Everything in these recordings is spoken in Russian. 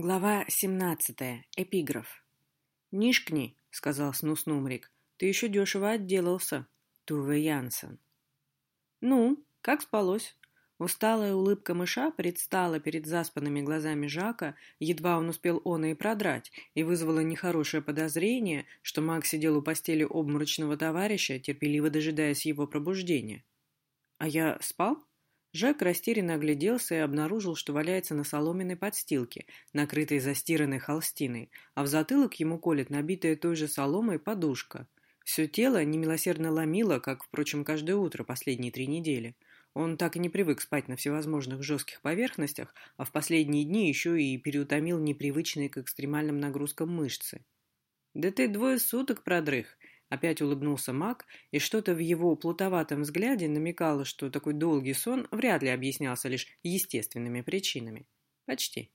Глава 17. Эпиграф. «Нишкни», — сказал Снус Нумрик, — «ты еще дешево отделался, Туве Янсен». «Ну, как спалось?» Усталая улыбка мыша предстала перед заспанными глазами Жака, едва он успел он и продрать, и вызвала нехорошее подозрение, что маг сидел у постели обморочного товарища, терпеливо дожидаясь его пробуждения. «А я спал?» Жак растерянно огляделся и обнаружил, что валяется на соломенной подстилке, накрытой застиранной холстиной, а в затылок ему колет набитая той же соломой подушка. Все тело немилосердно ломило, как, впрочем, каждое утро последние три недели. Он так и не привык спать на всевозможных жестких поверхностях, а в последние дни еще и переутомил непривычные к экстремальным нагрузкам мышцы. «Да ты двое суток продрых!» Опять улыбнулся маг, и что-то в его плутоватом взгляде намекало, что такой долгий сон вряд ли объяснялся лишь естественными причинами. Почти.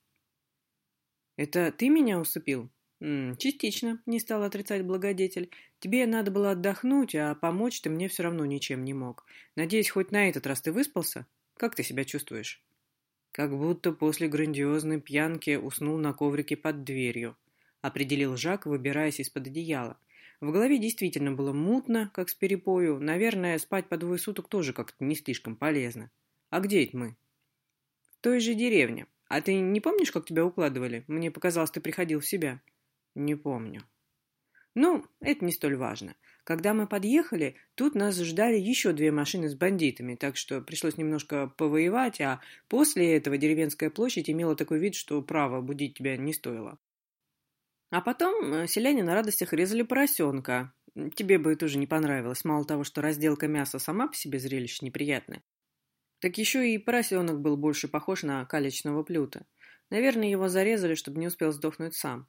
«Это ты меня усыпил?» М -м, «Частично», — не стал отрицать благодетель. «Тебе надо было отдохнуть, а помочь ты мне все равно ничем не мог. Надеюсь, хоть на этот раз ты выспался? Как ты себя чувствуешь?» «Как будто после грандиозной пьянки уснул на коврике под дверью», — определил Жак, выбираясь из-под одеяла. В голове действительно было мутно, как с перепою. Наверное, спать по двое суток тоже как-то не слишком полезно. А где это мы? В той же деревне. А ты не помнишь, как тебя укладывали? Мне показалось, ты приходил в себя. Не помню. Ну, это не столь важно. Когда мы подъехали, тут нас ждали еще две машины с бандитами, так что пришлось немножко повоевать, а после этого деревенская площадь имела такой вид, что право будить тебя не стоило. А потом э, селяне на радостях резали поросенка. Тебе бы тоже не понравилось. Мало того, что разделка мяса сама по себе зрелище неприятное. Так еще и поросенок был больше похож на калечного плюта. Наверное, его зарезали, чтобы не успел сдохнуть сам.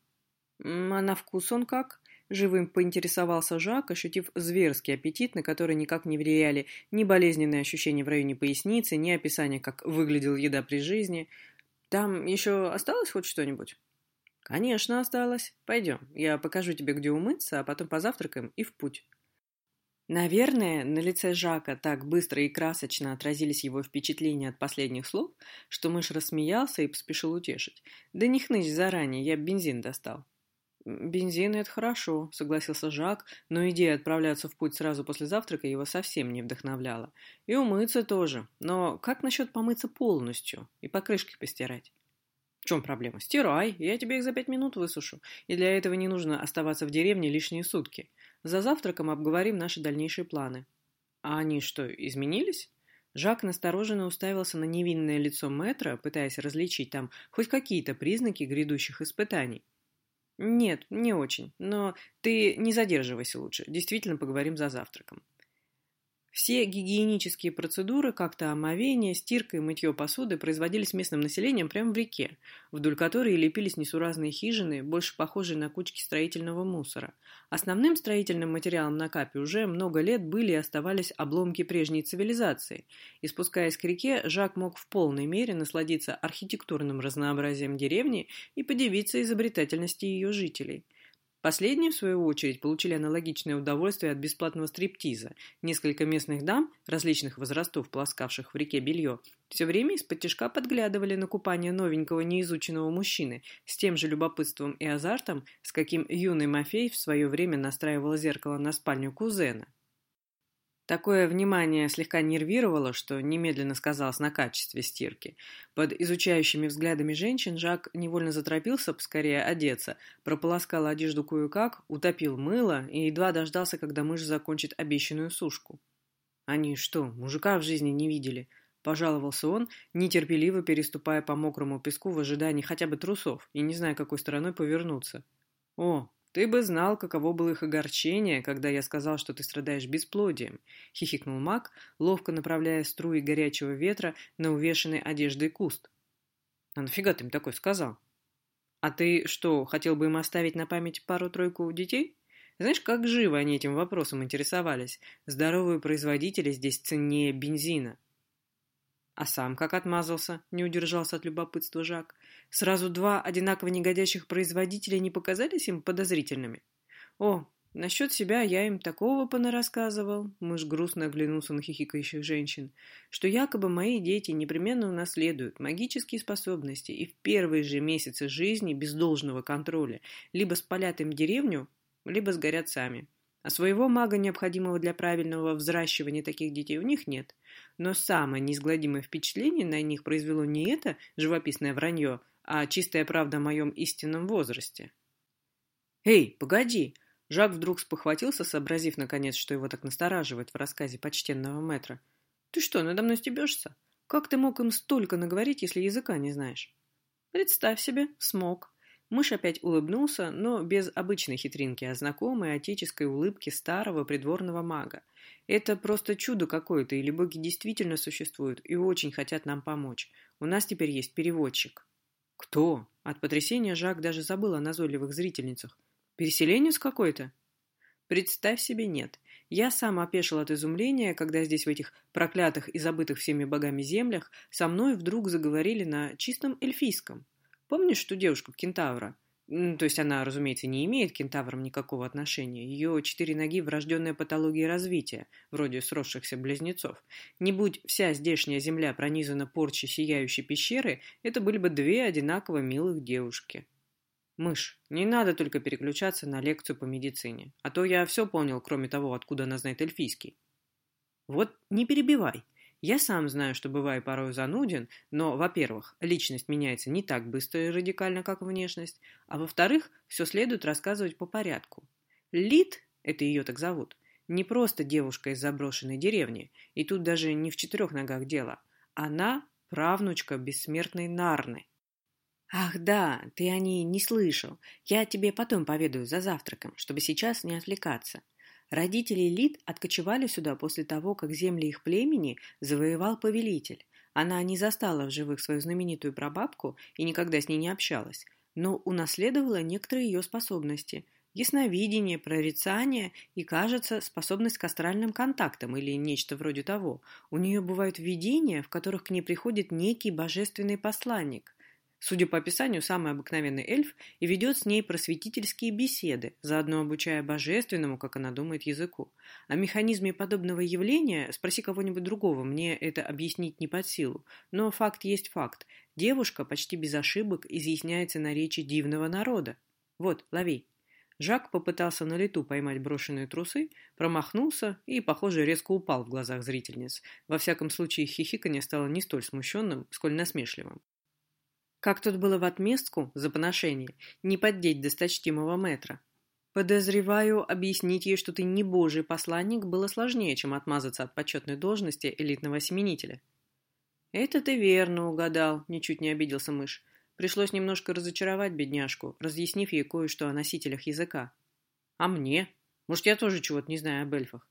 А на вкус он как? Живым поинтересовался Жак, ощутив зверский аппетит, на который никак не влияли ни болезненные ощущения в районе поясницы, ни описание, как выглядела еда при жизни. Там еще осталось хоть что-нибудь? «Конечно, осталось. Пойдем, я покажу тебе, где умыться, а потом позавтракаем и в путь». Наверное, на лице Жака так быстро и красочно отразились его впечатления от последних слов, что мышь рассмеялся и поспешил утешить. «Да не хнычь заранее, я бензин достал». «Бензин — это хорошо», — согласился Жак, но идея отправляться в путь сразу после завтрака его совсем не вдохновляла. «И умыться тоже. Но как насчет помыться полностью и покрышки постирать?» В чем проблема? Стирай, я тебе их за пять минут высушу. И для этого не нужно оставаться в деревне лишние сутки. За завтраком обговорим наши дальнейшие планы. А они что, изменились? Жак настороженно уставился на невинное лицо мэтра, пытаясь различить там хоть какие-то признаки грядущих испытаний. «Нет, не очень. Но ты не задерживайся лучше. Действительно поговорим за завтраком». Все гигиенические процедуры, как-то омовение, стирка и мытье посуды производились местным населением прямо в реке, вдоль которой лепились несуразные хижины, больше похожие на кучки строительного мусора. Основным строительным материалом на Капе уже много лет были и оставались обломки прежней цивилизации, и спускаясь к реке, Жак мог в полной мере насладиться архитектурным разнообразием деревни и подивиться изобретательности ее жителей – Последние, в свою очередь, получили аналогичное удовольствие от бесплатного стриптиза. Несколько местных дам, различных возрастов, полоскавших в реке белье, все время из-под тяжка подглядывали на купание новенького неизученного мужчины с тем же любопытством и азартом, с каким юный Мафей в свое время настраивал зеркало на спальню кузена. Такое внимание слегка нервировало, что немедленно сказалось на качестве стирки. Под изучающими взглядами женщин Жак невольно заторопился поскорее одеться, прополоскал одежду кое-как, утопил мыло и едва дождался, когда мышь закончит обещанную сушку. «Они что, мужика в жизни не видели?» – пожаловался он, нетерпеливо переступая по мокрому песку в ожидании хотя бы трусов и не зная, какой стороной повернуться. «О, «Ты бы знал, каково было их огорчение, когда я сказал, что ты страдаешь бесплодием», — хихикнул маг, ловко направляя струи горячего ветра на увешанный одеждой куст. «А нафига ты им такой сказал?» «А ты что, хотел бы им оставить на память пару-тройку детей?» Знаешь, как живо они этим вопросом интересовались. Здоровые производители здесь ценнее бензина. А сам как отмазался, не удержался от любопытства Жак. Сразу два одинаково негодящих производителя не показались им подозрительными? О, Насчет себя я им такого понарассказывал, мышь грустно оглянулся на хихикающих женщин, что якобы мои дети непременно унаследуют магические способности и в первые же месяцы жизни без должного контроля либо спалят им деревню, либо сгорят сами. А своего мага, необходимого для правильного взращивания таких детей, у них нет. Но самое неизгладимое впечатление на них произвело не это живописное вранье, а чистая правда о моем истинном возрасте. «Эй, погоди!» Жак вдруг спохватился, сообразив, наконец, что его так настораживает в рассказе почтенного мэтра. «Ты что, надо мной стебешься? Как ты мог им столько наговорить, если языка не знаешь?» «Представь себе, смог». Мышь опять улыбнулся, но без обычной хитринки, а знакомой отеческой улыбки старого придворного мага. Это просто чудо какое-то, или боги действительно существуют и очень хотят нам помочь. У нас теперь есть переводчик. Кто? От потрясения Жак даже забыл о назойливых зрительницах. Переселенец какой-то? Представь себе, нет. Я сам опешил от изумления, когда здесь, в этих проклятых и забытых всеми богами землях, со мной вдруг заговорили на чистом эльфийском. Помнишь ту девушку Кентавра? То есть она, разумеется, не имеет к кентаврам никакого отношения. Ее четыре ноги – врожденная патология развития, вроде сросшихся близнецов. Не будь вся здешняя земля пронизана порчей сияющей пещеры, это были бы две одинаково милых девушки. Мышь, не надо только переключаться на лекцию по медицине, а то я все понял, кроме того, откуда она знает эльфийский. Вот не перебивай. Я сам знаю, что бываю порой зануден, но, во-первых, личность меняется не так быстро и радикально, как внешность, а во-вторых, все следует рассказывать по порядку. Лид, это ее так зовут, не просто девушка из заброшенной деревни, и тут даже не в четырех ногах дело. Она правнучка бессмертной Нарны. «Ах да, ты о ней не слышал. Я тебе потом поведаю за завтраком, чтобы сейчас не отвлекаться. Родители Лид откочевали сюда после того, как земли их племени завоевал повелитель. Она не застала в живых свою знаменитую прабабку и никогда с ней не общалась, но унаследовала некоторые ее способности – ясновидение, прорицание и, кажется, способность к астральным контактам или нечто вроде того. У нее бывают видения, в которых к ней приходит некий божественный посланник. Судя по описанию, самый обыкновенный эльф и ведет с ней просветительские беседы, заодно обучая божественному, как она думает, языку. О механизме подобного явления спроси кого-нибудь другого, мне это объяснить не под силу. Но факт есть факт. Девушка почти без ошибок изъясняется на речи дивного народа. Вот, лови. Жак попытался на лету поймать брошенные трусы, промахнулся и, похоже, резко упал в глазах зрительниц. Во всяком случае, хихиканье стало не столь смущенным, сколь насмешливым. Как тут было в отместку за поношение не поддеть досточтимого метра? Подозреваю, объяснить ей, что ты не божий посланник, было сложнее, чем отмазаться от почетной должности элитного осеменителя. «Это ты верно угадал», — ничуть не обиделся мышь. Пришлось немножко разочаровать бедняжку, разъяснив ей кое-что о носителях языка. «А мне? Может, я тоже чего-то не знаю об эльфах?»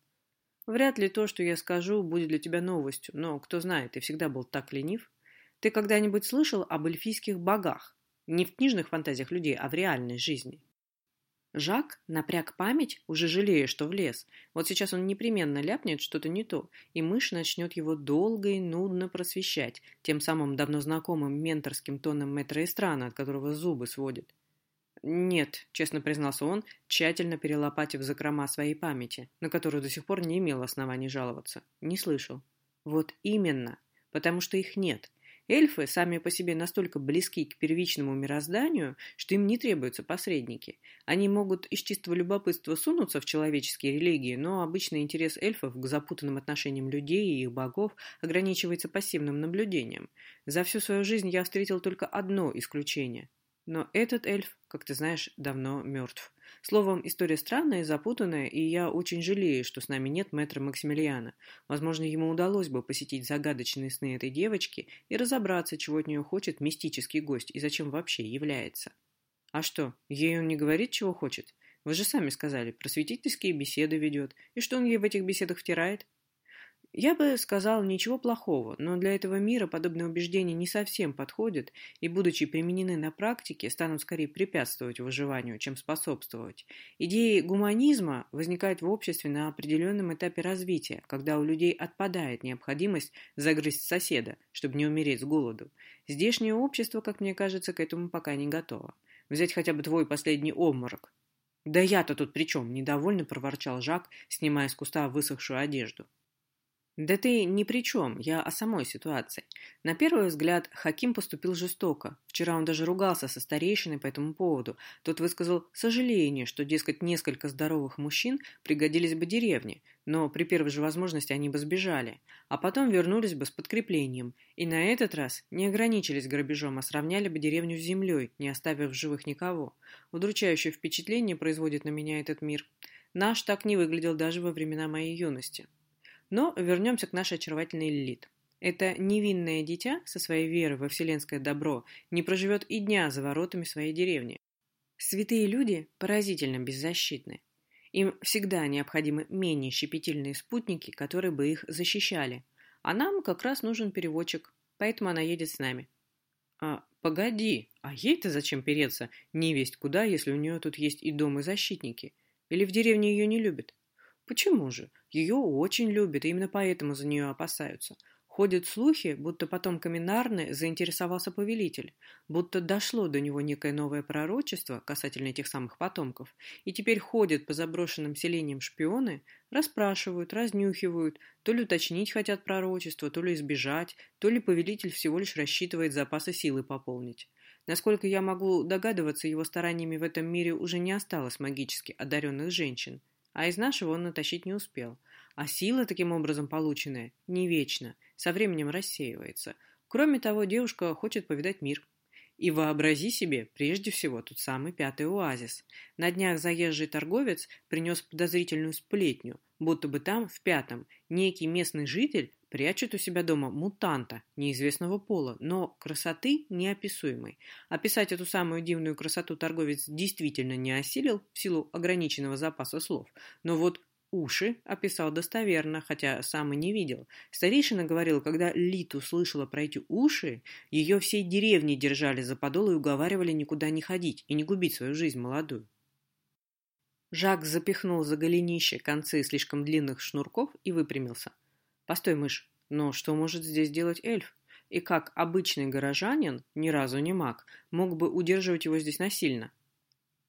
«Вряд ли то, что я скажу, будет для тебя новостью, но, кто знает, ты всегда был так ленив». Ты когда-нибудь слышал об эльфийских богах? Не в книжных фантазиях людей, а в реальной жизни. Жак напряг память, уже жалея, что влез. Вот сейчас он непременно ляпнет что-то не то, и мышь начнет его долго и нудно просвещать, тем самым давно знакомым менторским тоном мэтра Эстрана, от которого зубы сводит. «Нет», — честно признался он, тщательно перелопатив закрома своей памяти, на которую до сих пор не имел оснований жаловаться. «Не слышал». «Вот именно, потому что их нет. Эльфы сами по себе настолько близки к первичному мирозданию, что им не требуются посредники. Они могут из чистого любопытства сунуться в человеческие религии, но обычный интерес эльфов к запутанным отношениям людей и их богов ограничивается пассивным наблюдением. За всю свою жизнь я встретил только одно исключение. Но этот эльф, как ты знаешь, давно мертв. Словом, история странная и запутанная, и я очень жалею, что с нами нет мэтра Максимилиана. Возможно, ему удалось бы посетить загадочные сны этой девочки и разобраться, чего от нее хочет мистический гость и зачем вообще является. А что, ей он не говорит, чего хочет? Вы же сами сказали, просветительские беседы ведет. И что он ей в этих беседах втирает? Я бы сказал ничего плохого, но для этого мира подобные убеждения не совсем подходят и, будучи применены на практике, станут скорее препятствовать выживанию, чем способствовать. Идеи гуманизма возникают в обществе на определенном этапе развития, когда у людей отпадает необходимость загрызть соседа, чтобы не умереть с голоду. Здешнее общество, как мне кажется, к этому пока не готово. Взять хотя бы твой последний обморок. «Да я-то тут при чем?» – недовольно проворчал Жак, снимая с куста высохшую одежду. Да ты ни при чем, я о самой ситуации. На первый взгляд, Хаким поступил жестоко. Вчера он даже ругался со старейшиной по этому поводу. Тот высказал сожаление, что, дескать, несколько здоровых мужчин пригодились бы деревне, но при первой же возможности они бы сбежали, а потом вернулись бы с подкреплением, и на этот раз не ограничились грабежом, а сравняли бы деревню с землей, не оставив в живых никого. Удручающее впечатление производит на меня этот мир. Наш так не выглядел даже во времена моей юности. Но вернемся к нашей очаровательной Лилит. Это невинное дитя со своей верой во вселенское добро не проживет и дня за воротами своей деревни. Святые люди поразительно беззащитны. Им всегда необходимы менее щепетильные спутники, которые бы их защищали. А нам как раз нужен переводчик, поэтому она едет с нами. А, погоди, а ей-то зачем переться не весть куда, если у нее тут есть и дом, и защитники? Или в деревне ее не любят? Почему же? Ее очень любят, и именно поэтому за нее опасаются. Ходят слухи, будто потом Каминарны заинтересовался повелитель, будто дошло до него некое новое пророчество касательно этих самых потомков, и теперь ходят по заброшенным селениям шпионы, расспрашивают, разнюхивают, то ли уточнить хотят пророчество, то ли избежать, то ли повелитель всего лишь рассчитывает запасы силы пополнить. Насколько я могу догадываться, его стараниями в этом мире уже не осталось магически одаренных женщин – а из нашего он натащить не успел. А сила, таким образом полученная, не вечна, со временем рассеивается. Кроме того, девушка хочет повидать мир. И вообрази себе, прежде всего, тот самый пятый оазис. На днях заезжий торговец принес подозрительную сплетню, будто бы там, в пятом, некий местный житель Прячет у себя дома мутанта неизвестного пола, но красоты неописуемой. Описать эту самую дивную красоту торговец действительно не осилил в силу ограниченного запаса слов. Но вот уши описал достоверно, хотя сам и не видел. Старейшина говорил, когда Литу слышала про эти уши, ее всей деревни держали за подол и уговаривали никуда не ходить и не губить свою жизнь молодую. Жак запихнул за голенище концы слишком длинных шнурков и выпрямился. Постой, мышь, но что может здесь делать эльф? И как обычный горожанин, ни разу не маг, мог бы удерживать его здесь насильно?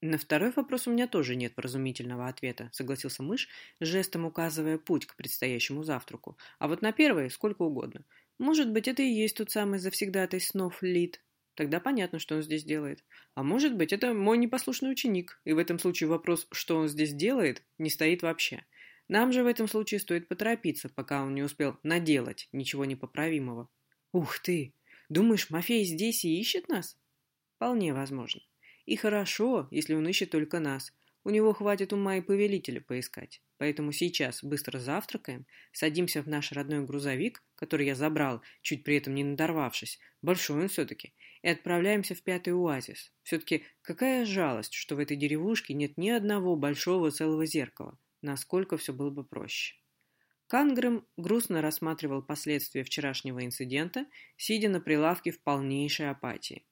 На второй вопрос у меня тоже нет вразумительного ответа, согласился мышь, жестом указывая путь к предстоящему завтраку. А вот на первый сколько угодно. Может быть, это и есть тот самый завсегдатый снов Лид. Тогда понятно, что он здесь делает. А может быть, это мой непослушный ученик, и в этом случае вопрос, что он здесь делает, не стоит вообще. Нам же в этом случае стоит поторопиться, пока он не успел наделать ничего непоправимого. Ух ты! Думаешь, Мафей здесь и ищет нас? Вполне возможно. И хорошо, если он ищет только нас. У него хватит ума и повелителя поискать. Поэтому сейчас быстро завтракаем, садимся в наш родной грузовик, который я забрал, чуть при этом не надорвавшись, большой он все-таки, и отправляемся в пятый оазис. Все-таки какая жалость, что в этой деревушке нет ни одного большого целого зеркала насколько все было бы проще. Кангрэм грустно рассматривал последствия вчерашнего инцидента, сидя на прилавке в полнейшей апатии.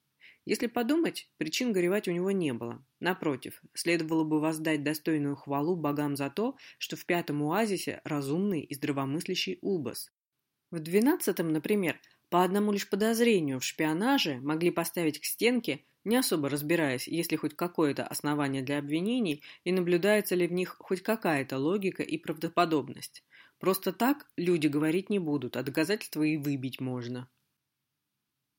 Если подумать, причин горевать у него не было. Напротив, следовало бы воздать достойную хвалу богам за то, что в пятом оазисе разумный и здравомыслящий Убас. В двенадцатом, например, по одному лишь подозрению в шпионаже могли поставить к стенке не особо разбираясь, есть ли хоть какое-то основание для обвинений и наблюдается ли в них хоть какая-то логика и правдоподобность. Просто так люди говорить не будут, а доказательства и выбить можно.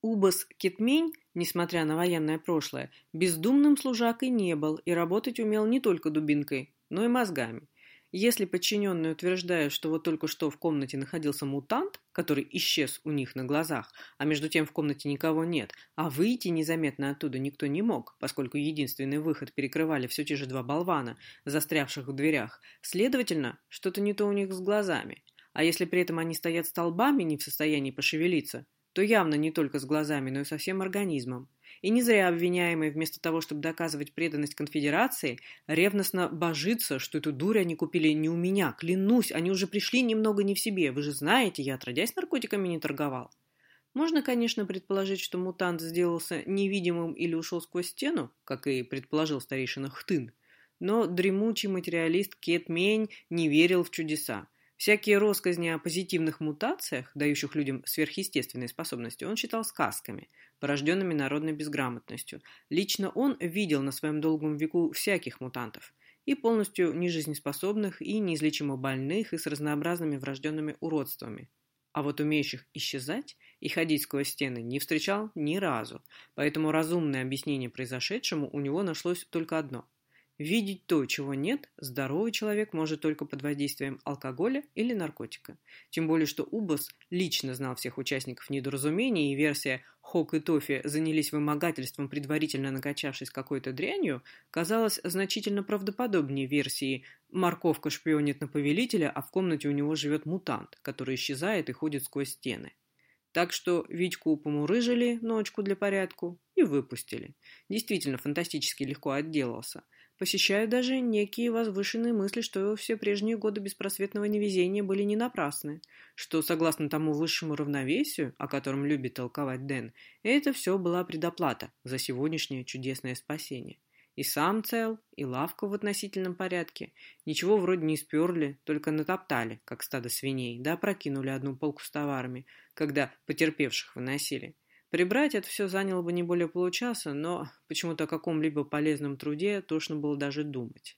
Убас Китмень, несмотря на военное прошлое, бездумным служакой не был и работать умел не только дубинкой, но и мозгами. Если подчиненные утверждают, что вот только что в комнате находился мутант, который исчез у них на глазах, а между тем в комнате никого нет, а выйти незаметно оттуда никто не мог, поскольку единственный выход перекрывали все те же два болвана, застрявших в дверях, следовательно, что-то не то у них с глазами. А если при этом они стоят столбами, не в состоянии пошевелиться, то явно не только с глазами, но и со всем организмом. И не зря обвиняемый, вместо того, чтобы доказывать преданность конфедерации, ревностно божится, что эту дурь они купили не у меня. Клянусь, они уже пришли немного не в себе. Вы же знаете, я отродясь наркотиками не торговал. Можно, конечно, предположить, что мутант сделался невидимым или ушел сквозь стену, как и предположил старейшина Хтын. Но дремучий материалист Кет Мень не верил в чудеса. Всякие россказни о позитивных мутациях, дающих людям сверхъестественные способности, он считал сказками, порожденными народной безграмотностью. Лично он видел на своем долгом веку всяких мутантов, и полностью нежизнеспособных, и неизлечимо больных, и с разнообразными врожденными уродствами. А вот умеющих исчезать и ходить сквозь стены не встречал ни разу, поэтому разумное объяснение произошедшему у него нашлось только одно – Видеть то, чего нет, здоровый человек может только под воздействием алкоголя или наркотика. Тем более, что Убас лично знал всех участников недоразумения, и версия Хок и Тофи занялись вымогательством, предварительно накачавшись какой-то дрянью, казалась значительно правдоподобнее версии «Морковка шпионит на повелителя, а в комнате у него живет мутант, который исчезает и ходит сквозь стены». Так что Витьку помурыжили ночку для порядку и выпустили. Действительно, фантастически легко отделался – Посещают даже некие возвышенные мысли, что все прежние годы беспросветного невезения были не напрасны, что, согласно тому высшему равновесию, о котором любит толковать Дэн, это все была предоплата за сегодняшнее чудесное спасение. И сам цел, и лавка в относительном порядке. Ничего вроде не сперли, только натоптали, как стадо свиней, да опрокинули одну полку с товарами, когда потерпевших выносили. Прибрать это все заняло бы не более получаса, но почему-то о каком-либо полезном труде тошно было даже думать.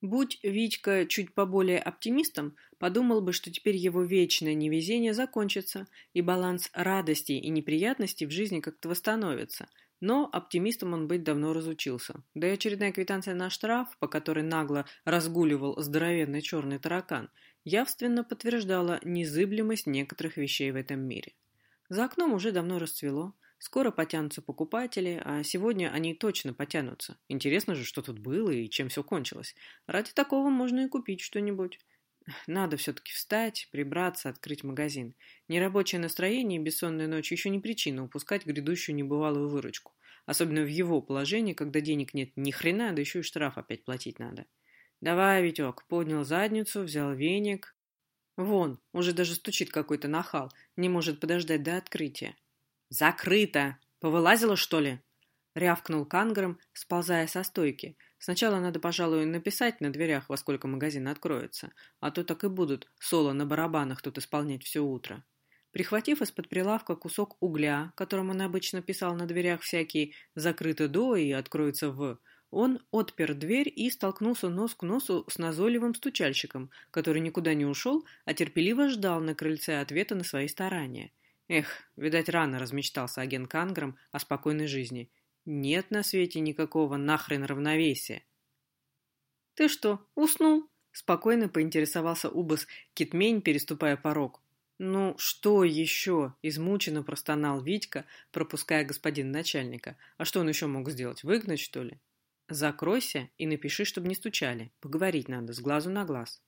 Будь Витька чуть поболее оптимистом, подумал бы, что теперь его вечное невезение закончится, и баланс радостей и неприятностей в жизни как-то восстановится. Но оптимистом он быть давно разучился. Да и очередная квитанция на штраф, по которой нагло разгуливал здоровенный черный таракан, явственно подтверждала незыблемость некоторых вещей в этом мире. За окном уже давно расцвело. Скоро потянутся покупатели, а сегодня они точно потянутся. Интересно же, что тут было и чем все кончилось. Ради такого можно и купить что-нибудь. Надо все-таки встать, прибраться, открыть магазин. Нерабочее настроение и бессонная ночь еще не причина упускать грядущую небывалую выручку. Особенно в его положении, когда денег нет ни хрена, да еще и штраф опять платить надо. «Давай, Витек», поднял задницу, взял веник, Вон, уже даже стучит какой-то нахал, не может подождать до открытия. «Закрыто! Повылазило, что ли?» Рявкнул Кангером, сползая со стойки. Сначала надо, пожалуй, написать на дверях, во сколько магазин откроется, а то так и будут соло на барабанах тут исполнять все утро. Прихватив из-под прилавка кусок угля, которым он обычно писал на дверях всякие «закрыто до» и «откроется в», он отпер дверь и столкнулся нос к носу с назойливым стучальщиком, который никуда не ушел, а терпеливо ждал на крыльце ответа на свои старания. Эх, видать, рано размечтался агент Канграм о спокойной жизни. Нет на свете никакого нахрен равновесия. «Ты что, уснул?» – спокойно поинтересовался Убас Китмень, переступая порог. «Ну, что еще?» – измученно простонал Витька, пропуская господина начальника. «А что он еще мог сделать? Выгнать, что ли?» Закройся и напиши, чтобы не стучали. Поговорить надо, с глазу на глаз.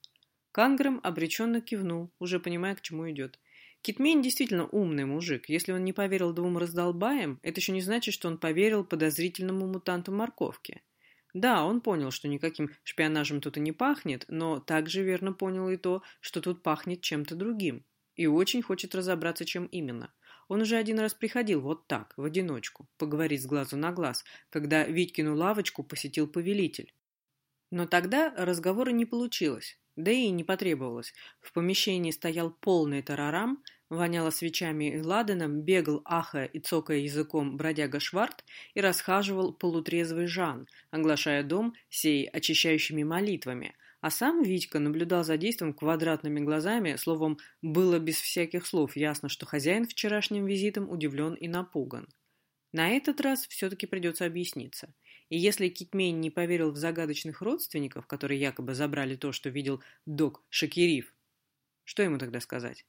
Канграм обреченно кивнул, уже понимая, к чему идет. Китмейн действительно умный мужик. Если он не поверил двум раздолбаям, это еще не значит, что он поверил подозрительному мутанту морковки. Да, он понял, что никаким шпионажем тут и не пахнет, но также верно понял и то, что тут пахнет чем-то другим. И очень хочет разобраться, чем именно. Он уже один раз приходил вот так, в одиночку, поговорить с глазу на глаз, когда Витькину лавочку посетил повелитель. Но тогда разговора не получилось, да и не потребовалось. В помещении стоял полный тарарам, воняло свечами и ладаном, бегал, ахая и цокая языком бродяга Шварт и расхаживал полутрезвый Жан, оглашая дом сей очищающими молитвами – а сам Витька наблюдал за действием квадратными глазами, словом, было без всяких слов ясно, что хозяин вчерашним визитом удивлен и напуган. На этот раз все-таки придется объясниться. И если Китмейн не поверил в загадочных родственников, которые якобы забрали то, что видел док Шакирив, что ему тогда сказать?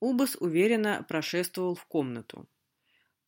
Убас уверенно прошествовал в комнату.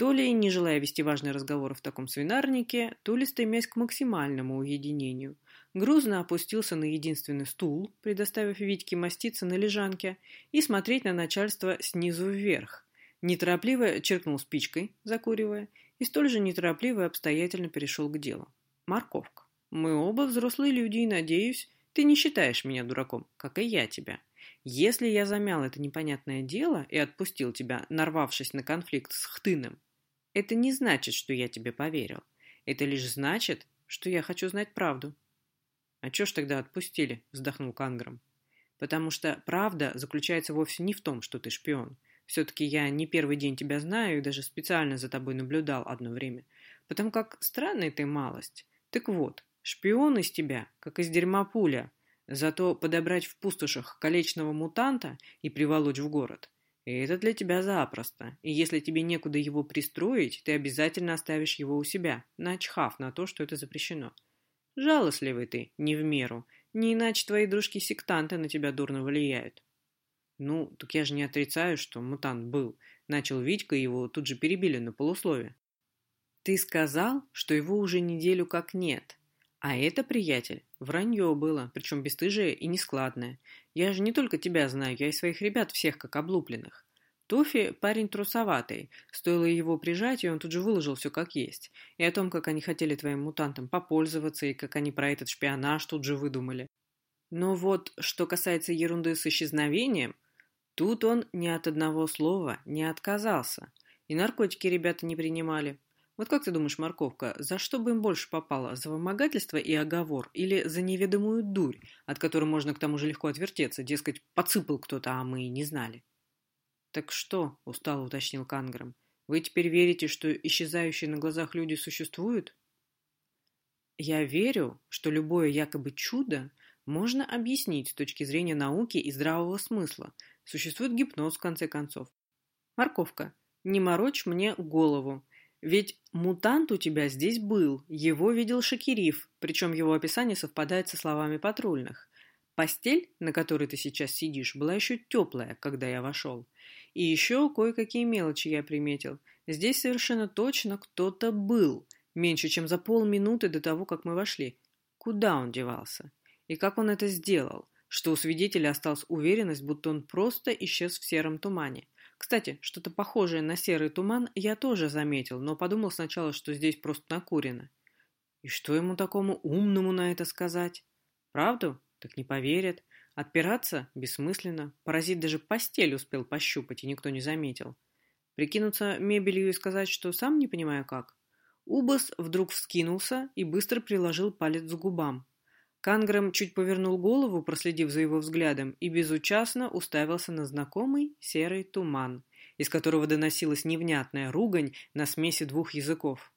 То ли не желая вести важный разговор в таком свинарнике, то ли стремясь к максимальному уединению – грузно опустился на единственный стул, предоставив Витьке маститься на лежанке и смотреть на начальство снизу вверх. Неторопливо черкнул спичкой, закуривая, и столь же неторопливо и обстоятельно перешел к делу. Морковка. Мы оба взрослые люди, и, надеюсь, ты не считаешь меня дураком, как и я тебя. Если я замял это непонятное дело и отпустил тебя, нарвавшись на конфликт с Хтыном, это не значит, что я тебе поверил. Это лишь значит, что я хочу знать правду. «А чё ж тогда отпустили?» – вздохнул Канграм. «Потому что правда заключается вовсе не в том, что ты шпион. Все-таки я не первый день тебя знаю и даже специально за тобой наблюдал одно время. Потому как странный ты малость. Так вот, шпион из тебя, как из дерьма пуля. Зато подобрать в пустошах колечного мутанта и приволочь в город – это для тебя запросто. И если тебе некуда его пристроить, ты обязательно оставишь его у себя, начхав на то, что это запрещено. Жалостливый ты, не в меру. Не иначе твои дружки-сектанты на тебя дурно влияют. Ну, так я же не отрицаю, что мутант был. Начал Витька, и его тут же перебили на полуслове. Ты сказал, что его уже неделю как нет. А это, приятель, вранье было, причем бесстыжее и нескладное. Я же не только тебя знаю, я и своих ребят всех как облупленных. Тофи парень трусоватый. Стоило его прижать, и он тут же выложил все как есть. И о том, как они хотели твоим мутантам попользоваться, и как они про этот шпионаж тут же выдумали. Но вот, что касается ерунды с исчезновением, тут он ни от одного слова не отказался. И наркотики ребята не принимали. Вот как ты думаешь, морковка, за что бы им больше попало? За вымогательство и оговор? Или за неведомую дурь, от которой можно к тому же легко отвертеться? Дескать, подсыпал кто-то, а мы и не знали. Так что, устало уточнил Канграм, вы теперь верите, что исчезающие на глазах люди существуют? Я верю, что любое якобы чудо можно объяснить с точки зрения науки и здравого смысла. Существует гипноз, в конце концов. Морковка, не морочь мне голову. Ведь мутант у тебя здесь был, его видел Шакириф, причем его описание совпадает со словами патрульных. Постель, на которой ты сейчас сидишь, была еще теплая, когда я вошел. И еще кое-какие мелочи я приметил. Здесь совершенно точно кто-то был, меньше чем за полминуты до того, как мы вошли. Куда он девался? И как он это сделал? Что у свидетеля осталась уверенность, будто он просто исчез в сером тумане. Кстати, что-то похожее на серый туман я тоже заметил, но подумал сначала, что здесь просто накурено. И что ему такому умному на это сказать? Правду? Так не поверят. Отпираться? Бессмысленно. Паразит даже постель успел пощупать, и никто не заметил. Прикинуться мебелью и сказать, что сам не понимаю как? Убас вдруг вскинулся и быстро приложил палец к губам. Кангрэм чуть повернул голову, проследив за его взглядом, и безучастно уставился на знакомый серый туман, из которого доносилась невнятная ругань на смеси двух языков.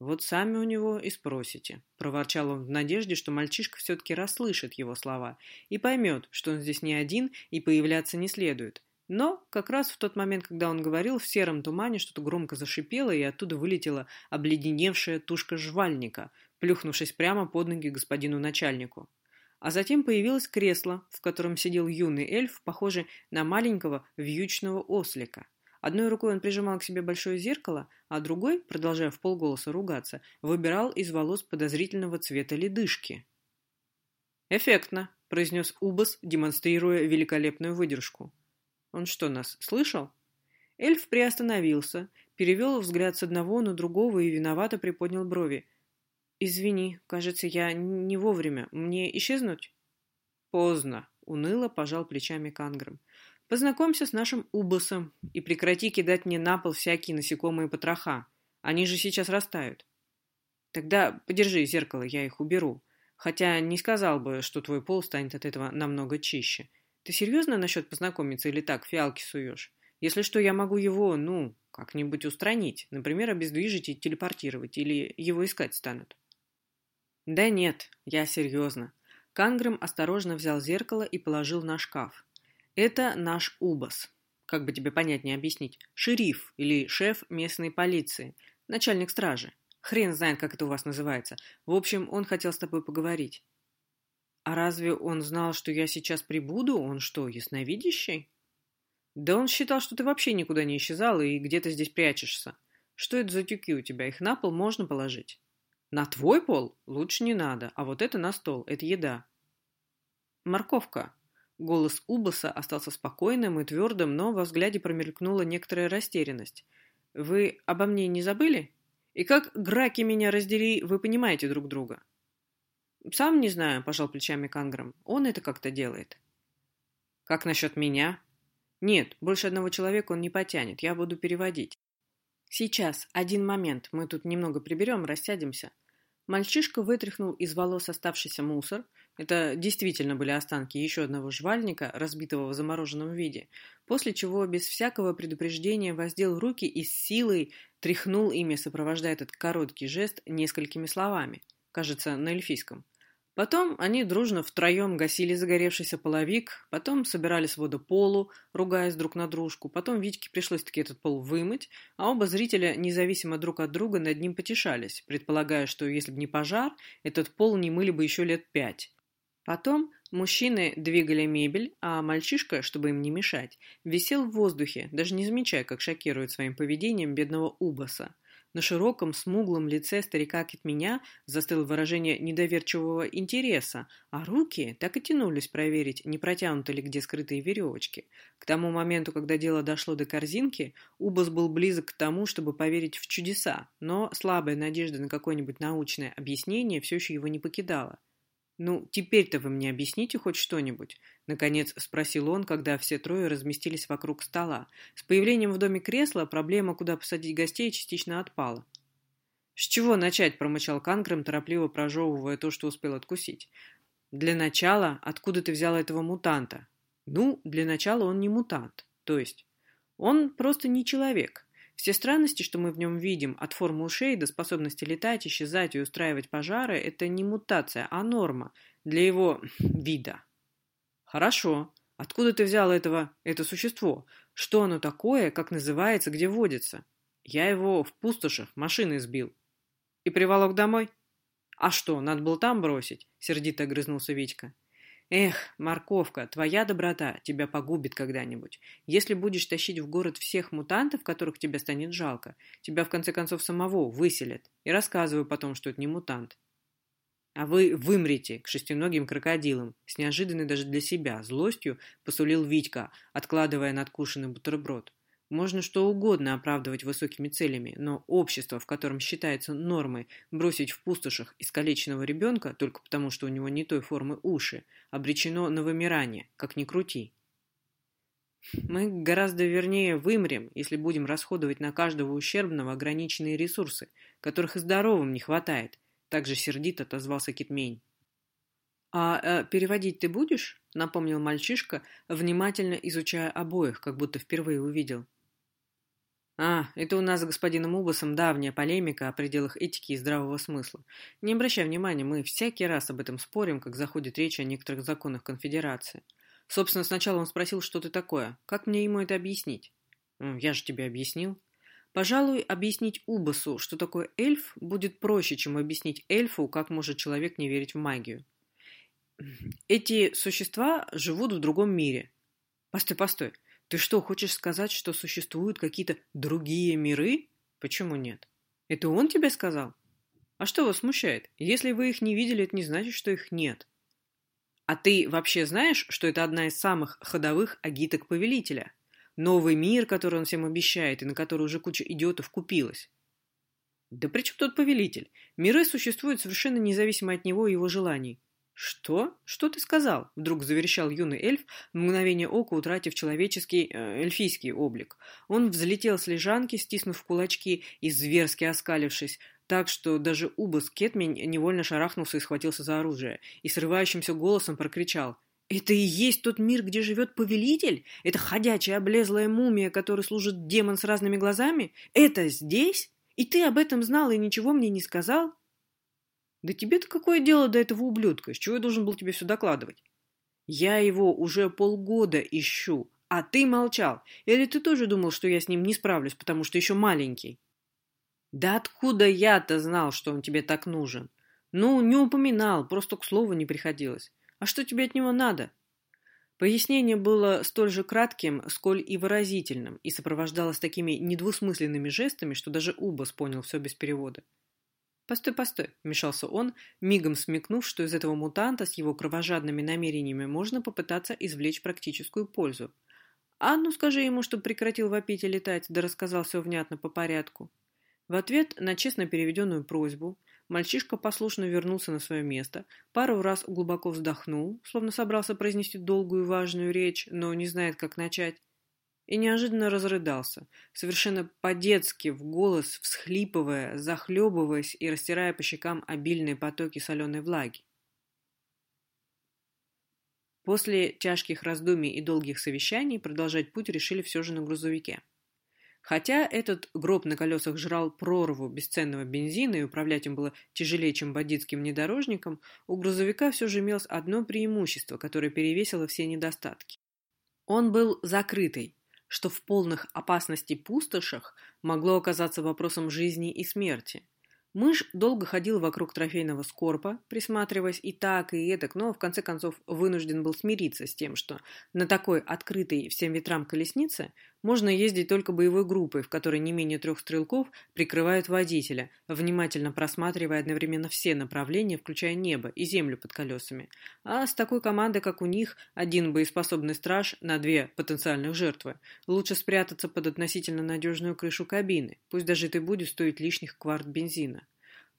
«Вот сами у него и спросите», — проворчал он в надежде, что мальчишка все-таки расслышит его слова и поймет, что он здесь не один и появляться не следует. Но как раз в тот момент, когда он говорил, в сером тумане что-то громко зашипело, и оттуда вылетела обледеневшая тушка жвальника, плюхнувшись прямо под ноги господину начальнику. А затем появилось кресло, в котором сидел юный эльф, похожий на маленького вьючного ослика. Одной рукой он прижимал к себе большое зеркало, а другой, продолжая в полголоса ругаться, выбирал из волос подозрительного цвета ледышки. «Эффектно», — произнес Убас, демонстрируя великолепную выдержку. «Он что, нас слышал?» Эльф приостановился, перевел взгляд с одного на другого и виновато приподнял брови. «Извини, кажется, я не вовремя. Мне исчезнуть?» «Поздно», — уныло пожал плечами Канграм. «Познакомься с нашим Убасом и прекрати кидать мне на пол всякие насекомые потроха. Они же сейчас растают». «Тогда подержи зеркало, я их уберу. Хотя не сказал бы, что твой пол станет от этого намного чище. Ты серьезно насчет познакомиться или так фиалки суешь? Если что, я могу его, ну, как-нибудь устранить. Например, обездвижить и телепортировать. Или его искать станут». Да нет, я серьезно. Кангрэм осторожно взял зеркало и положил на шкаф. Это наш Убас. Как бы тебе понятнее объяснить? Шериф или шеф местной полиции. Начальник стражи. Хрен знает, как это у вас называется. В общем, он хотел с тобой поговорить. А разве он знал, что я сейчас прибуду? Он что, ясновидящий? Да он считал, что ты вообще никуда не исчезал и где-то здесь прячешься. Что это за тюки у тебя? Их на пол можно положить? На твой пол лучше не надо, а вот это на стол, это еда. Морковка. Голос Убаса остался спокойным и твердым, но во взгляде промелькнула некоторая растерянность. Вы обо мне не забыли? И как граки меня раздели, вы понимаете друг друга? Сам не знаю, пожал плечами Канграм. Он это как-то делает. Как насчет меня? Нет, больше одного человека он не потянет, я буду переводить. Сейчас, один момент, мы тут немного приберем, рассядемся. Мальчишка вытряхнул из волос оставшийся мусор. Это действительно были останки еще одного жвальника, разбитого в замороженном виде, после чего без всякого предупреждения воздел руки и с силой тряхнул ими, сопровождая этот короткий жест несколькими словами, кажется, на эльфийском. Потом они дружно втроем гасили загоревшийся половик, потом собирали с вода полу, ругаясь друг на дружку, потом Витьке пришлось-таки этот пол вымыть, а оба зрителя, независимо друг от друга, над ним потешались, предполагая, что если бы не пожар, этот пол не мыли бы еще лет пять. Потом мужчины двигали мебель, а мальчишка, чтобы им не мешать, висел в воздухе, даже не замечая, как шокирует своим поведением бедного Убаса. На широком, смуглом лице старика Китменя застыло выражение недоверчивого интереса, а руки так и тянулись проверить, не протянуты ли где скрытые веревочки. К тому моменту, когда дело дошло до корзинки, Убас был близок к тому, чтобы поверить в чудеса, но слабая надежда на какое-нибудь научное объяснение все еще его не покидала. «Ну, теперь-то вы мне объясните хоть что-нибудь?» — наконец спросил он, когда все трое разместились вокруг стола. С появлением в доме кресла проблема, куда посадить гостей, частично отпала. «С чего начать?» — промычал Канкрем, торопливо прожевывая то, что успел откусить. «Для начала, откуда ты взял этого мутанта?» «Ну, для начала он не мутант. То есть, он просто не человек. Все странности, что мы в нем видим, от формы ушей до способности летать, исчезать и устраивать пожары, это не мутация, а норма для его вида. Хорошо. Откуда ты взял этого, это существо? Что оно такое, как называется, где водится? Я его в пустошах машиной сбил. И приволок домой? А что, надо было там бросить? Сердито огрызнулся Витька. Эх, морковка, твоя доброта тебя погубит когда-нибудь. Если будешь тащить в город всех мутантов, которых тебе станет жалко, тебя в конце концов самого выселят. И рассказываю потом, что это не мутант. А вы вымрете к шестиногим крокодилам. С неожиданной даже для себя злостью посулил Витька, откладывая надкушенный бутерброд. Можно что угодно оправдывать высокими целями, но общество, в котором считается нормой бросить в пустошах искалеченного ребенка только потому, что у него не той формы уши, обречено на вымирание, как ни крути. Мы гораздо вернее вымрем, если будем расходовать на каждого ущербного ограниченные ресурсы, которых и здоровым не хватает, также сердито отозвался Китмень. «А э, переводить ты будешь?» — напомнил мальчишка, внимательно изучая обоих, как будто впервые увидел. А, это у нас с господином Убасом давняя полемика о пределах этики и здравого смысла. Не обращай внимания, мы всякий раз об этом спорим, как заходит речь о некоторых законах конфедерации. Собственно, сначала он спросил, что ты такое. Как мне ему это объяснить? Я же тебе объяснил. Пожалуй, объяснить Убасу, что такое эльф, будет проще, чем объяснить эльфу, как может человек не верить в магию. Эти существа живут в другом мире. Постой, постой. Ты что, хочешь сказать, что существуют какие-то другие миры? Почему нет? Это он тебе сказал? А что вас смущает? Если вы их не видели, это не значит, что их нет. А ты вообще знаешь, что это одна из самых ходовых агиток повелителя? Новый мир, который он всем обещает, и на который уже куча идиотов купилась. Да при чем тут повелитель? Миры существуют совершенно независимо от него и его желаний. «Что? Что ты сказал?» — вдруг заверещал юный эльф, мгновение ока утратив человеческий, э, эльфийский облик. Он взлетел с лежанки, стиснув кулачки и зверски оскалившись, так что даже Убас Кетмень невольно шарахнулся и схватился за оружие, и срывающимся голосом прокричал «Это и есть тот мир, где живет повелитель? Это ходячая облезлая мумия, которой служит демон с разными глазами? Это здесь? И ты об этом знал и ничего мне не сказал?» Да тебе-то какое дело до этого ублюдка? С чего я должен был тебе все докладывать? Я его уже полгода ищу, а ты молчал. Или ты тоже думал, что я с ним не справлюсь, потому что еще маленький? Да откуда я-то знал, что он тебе так нужен? Ну, не упоминал, просто к слову не приходилось. А что тебе от него надо? Пояснение было столь же кратким, сколь и выразительным, и сопровождалось такими недвусмысленными жестами, что даже Убас понял все без перевода. «Постой, постой», — вмешался он, мигом смекнув, что из этого мутанта с его кровожадными намерениями можно попытаться извлечь практическую пользу. «А ну скажи ему, чтобы прекратил вопить и летать, да рассказал все внятно по порядку». В ответ на честно переведенную просьбу мальчишка послушно вернулся на свое место, пару раз глубоко вздохнул, словно собрался произнести долгую важную речь, но не знает, как начать, и неожиданно разрыдался, совершенно по-детски в голос всхлипывая, захлебываясь и растирая по щекам обильные потоки соленой влаги. После тяжких раздумий и долгих совещаний продолжать путь решили все же на грузовике. Хотя этот гроб на колесах жрал прорву бесценного бензина и управлять им было тяжелее, чем бандитским внедорожником, у грузовика все же имелось одно преимущество, которое перевесило все недостатки. Он был закрытый, что в полных опасности пустошах могло оказаться вопросом жизни и смерти. Мышь долго ходил вокруг трофейного скорпа, присматриваясь и так, и этак, но в конце концов вынужден был смириться с тем, что на такой открытой всем ветрам колеснице можно ездить только боевой группой, в которой не менее трех стрелков прикрывают водителя, внимательно просматривая одновременно все направления, включая небо и землю под колесами. А с такой командой, как у них, один боеспособный страж на две потенциальных жертвы, лучше спрятаться под относительно надежную крышу кабины, пусть даже это будет стоить лишних кварт бензина.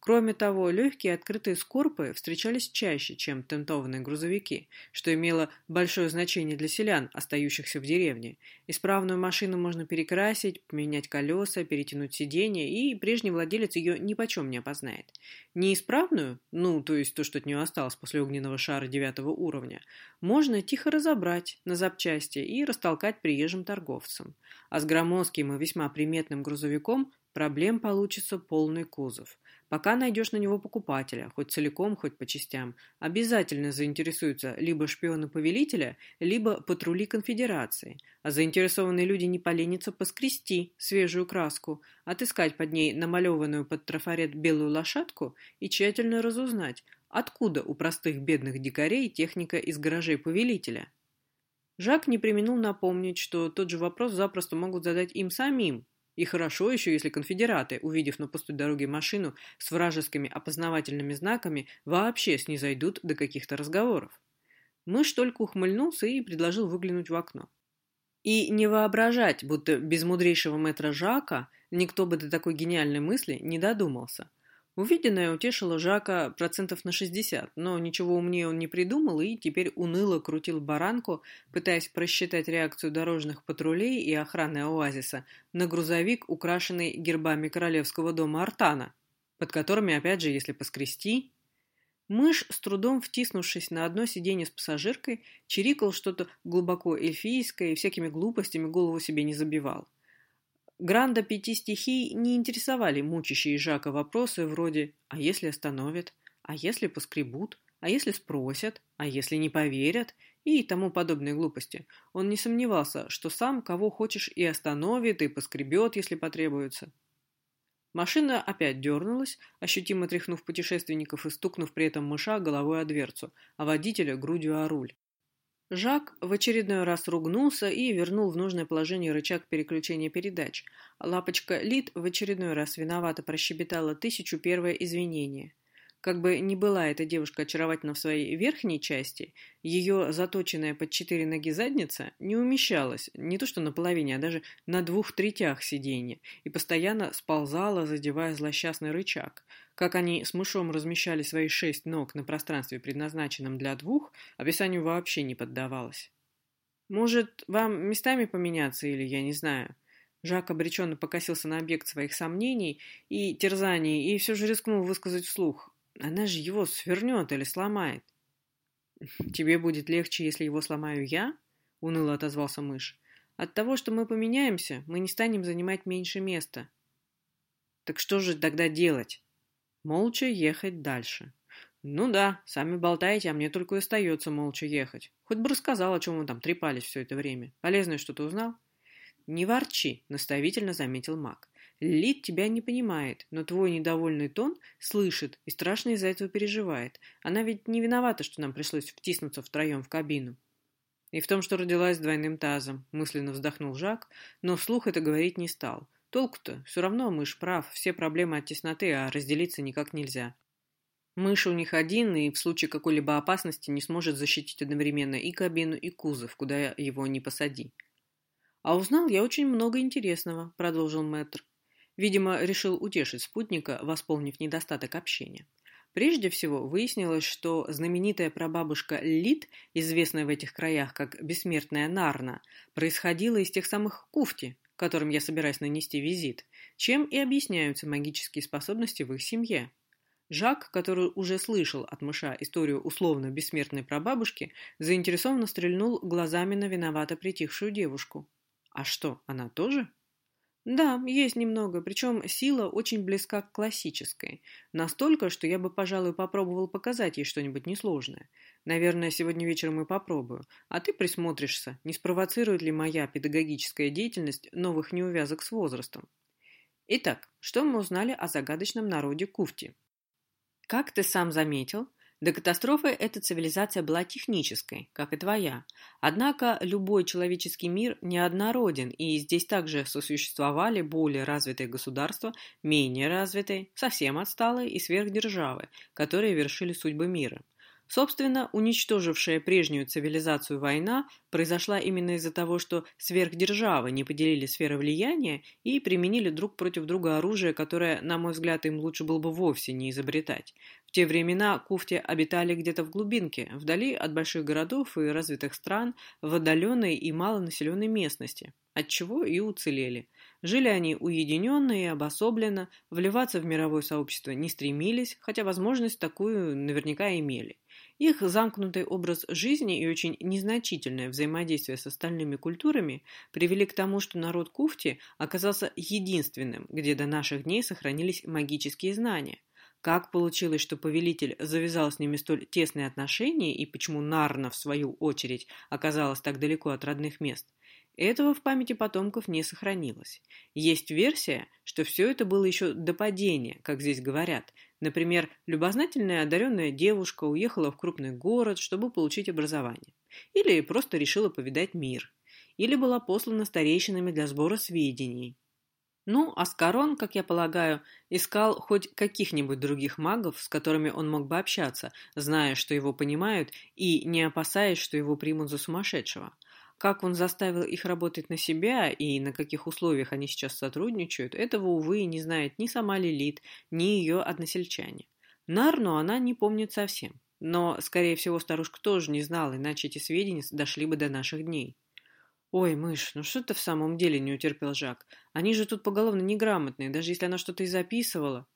Кроме того, легкие открытые скорпы встречались чаще, чем тентованные грузовики, что имело большое значение для селян, остающихся в деревне. Исправную машину можно перекрасить, поменять колеса, перетянуть сиденье, и прежний владелец ее ни почем не опознает. Неисправную, ну, то есть то, что от нее осталось после огненного шара девятого уровня, можно тихо разобрать на запчасти и растолкать приезжим торговцам. А с громоздким и весьма приметным грузовиком проблем получится полный кузов. Пока найдешь на него покупателя, хоть целиком, хоть по частям, обязательно заинтересуются либо шпионы повелителя, либо патрули конфедерации. А заинтересованные люди не поленятся поскрести свежую краску, отыскать под ней намалеванную под трафарет белую лошадку и тщательно разузнать, откуда у простых бедных дикарей техника из гаражей повелителя. Жак не применил напомнить, что тот же вопрос запросто могут задать им самим, и хорошо еще, если конфедераты, увидев на пустой дороге машину с вражескими опознавательными знаками, вообще снизойдут до каких-то разговоров. Мышь только ухмыльнулся и предложил выглянуть в окно. И не воображать, будто без мудрейшего мэтра Жака никто бы до такой гениальной мысли не додумался – Увиденное утешило Жака процентов на 60, но ничего умнее он не придумал и теперь уныло крутил баранку, пытаясь просчитать реакцию дорожных патрулей и охраны оазиса на грузовик, украшенный гербами королевского дома Артана, под которыми, опять же, если поскрести... Мышь, с трудом втиснувшись на одно сиденье с пассажиркой, чирикал что-то глубоко эльфийское и всякими глупостями голову себе не забивал. Гранда пяти стихий не интересовали мучащие Жака вопросы вроде «а если остановят?», «а если поскребут?», «а если спросят?», «а если не поверят?» и тому подобные глупости. Он не сомневался, что сам кого хочешь и остановит, и поскребет, если потребуется. Машина опять дернулась, ощутимо тряхнув путешественников и стукнув при этом мыша головой о дверцу, а водителя грудью о руль. Жак в очередной раз ругнулся и вернул в нужное положение рычаг переключения передач. Лапочка Лид в очередной раз виновато прощебетала тысячу первое извинение. Как бы ни была эта девушка очаровательна в своей верхней части, ее заточенная под четыре ноги задница не умещалась не то что на половине, а даже на двух третях сиденья и постоянно сползала, задевая злосчастный рычаг. Как они с мышом размещали свои шесть ног на пространстве, предназначенном для двух, описанию вообще не поддавалось. «Может, вам местами поменяться или я не знаю?» Жак обреченно покосился на объект своих сомнений и терзаний и все же рискнул высказать вслух. Она же его свернет или сломает. «Тебе будет легче, если его сломаю я?» — уныло отозвался мышь. «От того, что мы поменяемся, мы не станем занимать меньше места». «Так что же тогда делать?» «Молча ехать дальше». «Ну да, сами болтаете, а мне только и остается молча ехать. Хоть бы рассказал, о чем вы там трепались все это время. Полезное что-то узнал?» «Не ворчи», — наставительно заметил маг. Лид тебя не понимает, но твой недовольный тон слышит и страшно из-за этого переживает. Она ведь не виновата, что нам пришлось втиснуться втроем в кабину. И в том, что родилась двойным тазом, мысленно вздохнул Жак, но вслух это говорить не стал. Толку-то, все равно мышь прав, все проблемы от тесноты, а разделиться никак нельзя. Мышь у них один, и в случае какой-либо опасности не сможет защитить одновременно и кабину, и кузов, куда его не посади. «А узнал я очень много интересного», — продолжил мэтр. Видимо, решил утешить спутника, восполнив недостаток общения. Прежде всего, выяснилось, что знаменитая прабабушка Лит, известная в этих краях как бессмертная Нарна, происходила из тех самых Куфти, которым я собираюсь нанести визит, чем и объясняются магические способности в их семье. Жак, который уже слышал от мыша историю условно бессмертной прабабушки, заинтересованно стрельнул глазами на виновато притихшую девушку. А что, она тоже? Да, есть немного, причем сила очень близка к классической. Настолько, что я бы, пожалуй, попробовал показать ей что-нибудь несложное. Наверное, сегодня вечером и попробую. А ты присмотришься, не спровоцирует ли моя педагогическая деятельность новых неувязок с возрастом. Итак, что мы узнали о загадочном народе Куфти? Как ты сам заметил, до катастрофы эта цивилизация была технической, как и твоя. Однако любой человеческий мир неоднороден, и здесь также сосуществовали более развитые государства, менее развитые, совсем отсталые и сверхдержавы, которые вершили судьбы мира. Собственно, уничтожившая прежнюю цивилизацию война произошла именно из-за того, что сверхдержавы не поделили сферы влияния и применили друг против друга оружие, которое, на мой взгляд, им лучше было бы вовсе не изобретать. В те времена куфти обитали где-то в глубинке, вдали от больших городов и развитых стран, в отдаленной и малонаселенной местности, отчего и уцелели. Жили они уединенно и обособленно, вливаться в мировое сообщество не стремились, хотя возможность такую наверняка имели. Их замкнутый образ жизни и очень незначительное взаимодействие с остальными культурами привели к тому, что народ Куфти оказался единственным, где до наших дней сохранились магические знания. Как получилось, что повелитель завязал с ними столь тесные отношения и почему Нарна, в свою очередь, оказалась так далеко от родных мест – этого в памяти потомков не сохранилось. Есть версия, что все это было еще до падения, как здесь говорят. Например, любознательная одаренная девушка уехала в крупный город, чтобы получить образование. Или просто решила повидать мир. Или была послана старейшинами для сбора сведений. Ну, Аскарон, как я полагаю, искал хоть каких-нибудь других магов, с которыми он мог бы общаться, зная, что его понимают, и не опасаясь, что его примут за сумасшедшего. Как он заставил их работать на себя и на каких условиях они сейчас сотрудничают, этого, увы, не знает ни сама Лилит, ни ее односельчане. Нарну она не помнит совсем. Но, скорее всего, старушка тоже не знала, иначе эти сведения дошли бы до наших дней. «Ой, мышь, ну что ты в самом деле не утерпел Жак? Они же тут поголовно неграмотные, даже если она что-то и записывала».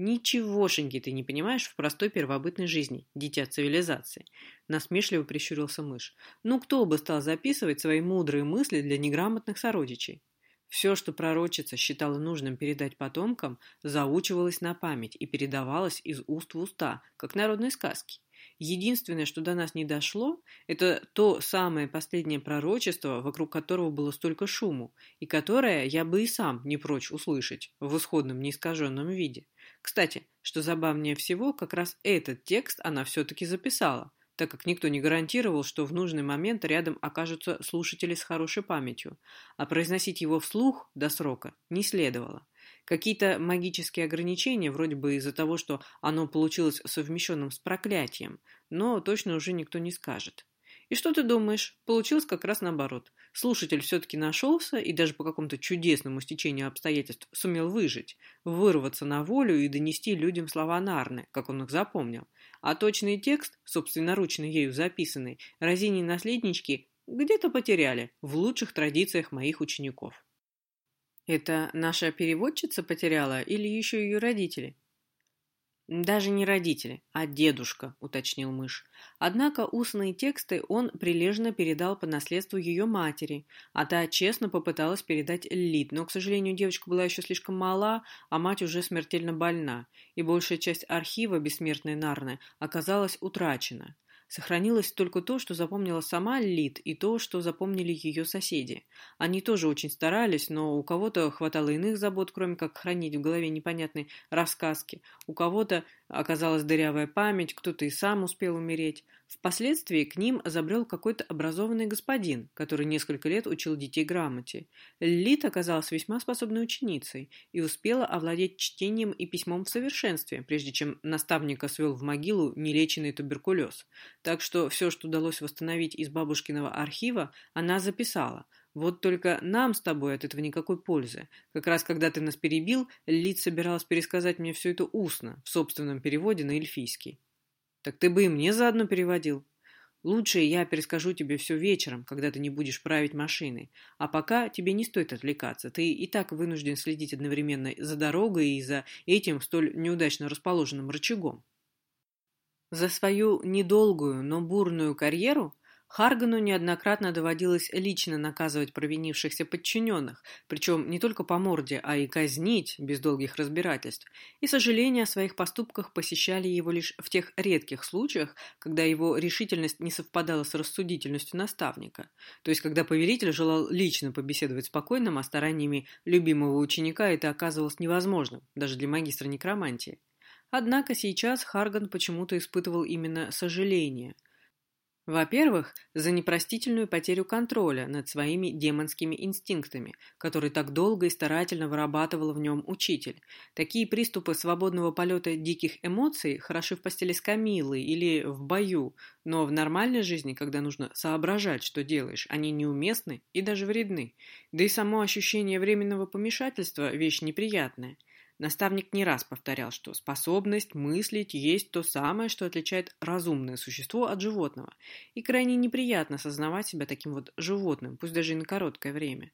«Ничегошеньки ты не понимаешь в простой первобытной жизни, дитя цивилизации», — насмешливо прищурился мышь. «Ну кто бы стал записывать свои мудрые мысли для неграмотных сородичей?» Все, что пророчица считала нужным передать потомкам, заучивалось на память и передавалось из уст в уста, как народные сказки. Единственное, что до нас не дошло, это то самое последнее пророчество, вокруг которого было столько шуму, и которое я бы и сам не прочь услышать в исходном неискаженном виде. Кстати, что забавнее всего, как раз этот текст она все-таки записала, так как никто не гарантировал, что в нужный момент рядом окажутся слушатели с хорошей памятью, а произносить его вслух до срока не следовало. Какие-то магические ограничения, вроде бы из-за того, что оно получилось совмещенным с проклятием, но точно уже никто не скажет. И что ты думаешь? Получилось как раз наоборот. Слушатель все-таки нашелся и даже по какому-то чудесному стечению обстоятельств сумел выжить, вырваться на волю и донести людям слова Нарны, как он их запомнил. А точный текст, собственноручно ею записанный, разини наследнички где-то потеряли в лучших традициях моих учеников. Это наша переводчица потеряла или еще ее родители? «Даже не родители, а дедушка», — уточнил мышь. Однако устные тексты он прилежно передал по наследству ее матери, а та честно попыталась передать Лид, но, к сожалению, девочка была еще слишком мала, а мать уже смертельно больна, и большая часть архива бессмертной Нарны оказалась утрачена. Сохранилось только то, что запомнила сама Лид, и то, что запомнили ее соседи. Они тоже очень старались, но у кого-то хватало иных забот, кроме как хранить в голове непонятные рассказки. У кого-то оказалась дырявая память, кто-то и сам успел умереть. Впоследствии к ним забрел какой-то образованный господин, который несколько лет учил детей грамоте. Лилит оказалась весьма способной ученицей и успела овладеть чтением и письмом в совершенстве, прежде чем наставника свел в могилу нелеченный туберкулез. Так что все, что удалось восстановить из бабушкиного архива, она записала – Вот только нам с тобой от этого никакой пользы. Как раз когда ты нас перебил, Лид собиралась пересказать мне все это устно, в собственном переводе на эльфийский. Так ты бы и мне заодно переводил. Лучше я перескажу тебе все вечером, когда ты не будешь править машиной. А пока тебе не стоит отвлекаться. Ты и так вынужден следить одновременно за дорогой и за этим столь неудачно расположенным рычагом. За свою недолгую, но бурную карьеру Харгану неоднократно доводилось лично наказывать провинившихся подчиненных, причем не только по морде, а и казнить без долгих разбирательств, и сожаления о своих поступках посещали его лишь в тех редких случаях, когда его решительность не совпадала с рассудительностью наставника, то есть когда повелитель желал лично побеседовать спокойно, а стараниями любимого ученика это оказывалось невозможным, даже для магистра некромантии. Однако сейчас Харган почему-то испытывал именно сожаление – во-первых, за непростительную потерю контроля над своими демонскими инстинктами, который так долго и старательно вырабатывал в нем учитель. Такие приступы свободного полета диких эмоций хороши в постели с Камилой или в бою, но в нормальной жизни, когда нужно соображать, что делаешь, они неуместны и даже вредны. Да и само ощущение временного помешательства – вещь неприятная – Наставник не раз повторял, что способность мыслить есть то самое, что отличает разумное существо от животного, и крайне неприятно сознавать себя таким вот животным, пусть даже и на короткое время.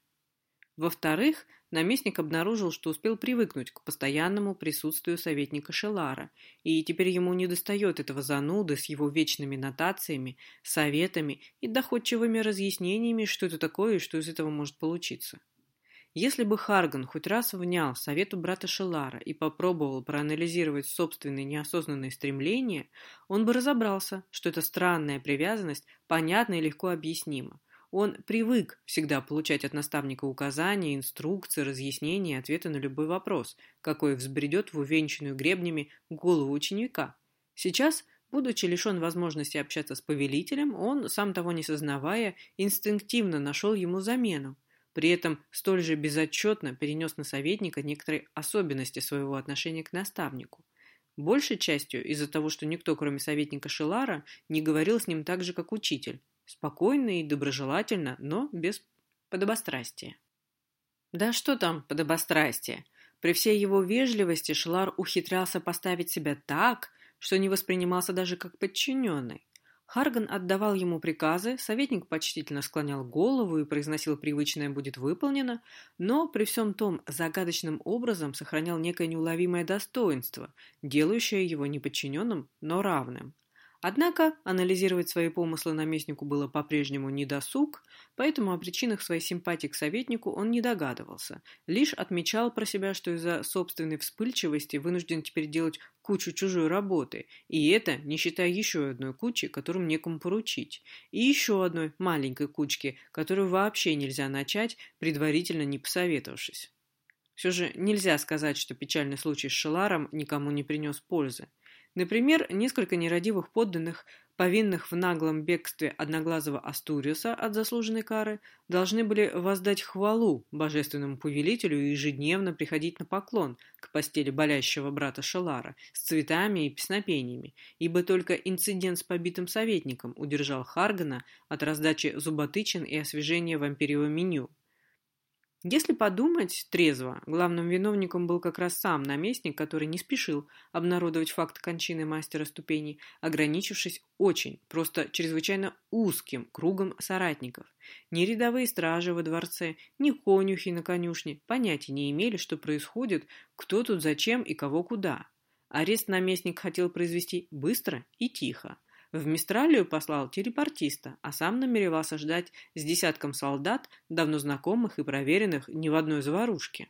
Во-вторых, наместник обнаружил, что успел привыкнуть к постоянному присутствию советника Шелара, и теперь ему недостает этого зануды с его вечными нотациями, советами и доходчивыми разъяснениями, что это такое и что из этого может получиться. Если бы Харган хоть раз внял совету брата Шелара и попробовал проанализировать собственные неосознанные стремления, он бы разобрался, что эта странная привязанность понятна и легко объяснима. Он привык всегда получать от наставника указания, инструкции, разъяснения и ответы на любой вопрос, какой взбредет в увенчанную гребнями голову ученика. Сейчас Будучи лишен возможности общаться с повелителем, он, сам того не сознавая, инстинктивно нашел ему замену. При этом столь же безотчетно перенес на советника некоторые особенности своего отношения к наставнику. Большей частью из-за того, что никто, кроме советника Шелара, не говорил с ним так же, как учитель. Спокойно и доброжелательно, но без подобострастия. Да что там подобострастие? При всей его вежливости Шелар ухитрялся поставить себя так, что не воспринимался даже как подчиненный. Харган отдавал ему приказы, советник почтительно склонял голову и произносил привычное «будет выполнено», но при всем том загадочным образом сохранял некое неуловимое достоинство, делающее его не подчиненным, но равным. Однако анализировать свои помыслы наместнику было по-прежнему недосуг, поэтому о причинах своей симпатии к советнику он не догадывался, лишь отмечал про себя, что из-за собственной вспыльчивости вынужден теперь делать кучу чужой работы, и это не считая еще одной кучи, которую некому поручить, и еще одной маленькой кучки, которую вообще нельзя начать, предварительно не посоветовавшись. Все же нельзя сказать, что печальный случай с Шеларом никому не принес пользы. Например, несколько нерадивых подданных, повинных в наглом бегстве одноглазого Астуриуса от заслуженной кары, должны были воздать хвалу божественному повелителю и ежедневно приходить на поклон к постели болящего брата Шелара с цветами и песнопениями, ибо только инцидент с побитым советником удержал Харгана от раздачи зуботычин и освежения вампирьего меню. Если подумать трезво, главным виновником был как раз сам наместник, который не спешил обнародовать факт кончины мастера ступеней, ограничившись очень, просто чрезвычайно узким кругом соратников. Ни рядовые стражи во дворце, ни конюхи на конюшне понятия не имели, что происходит, кто тут зачем и кого куда. Арест наместник хотел произвести быстро и тихо. В Мистралию послал телепортиста, а сам намеревался ждать с десятком солдат, давно знакомых и проверенных ни в одной заварушке.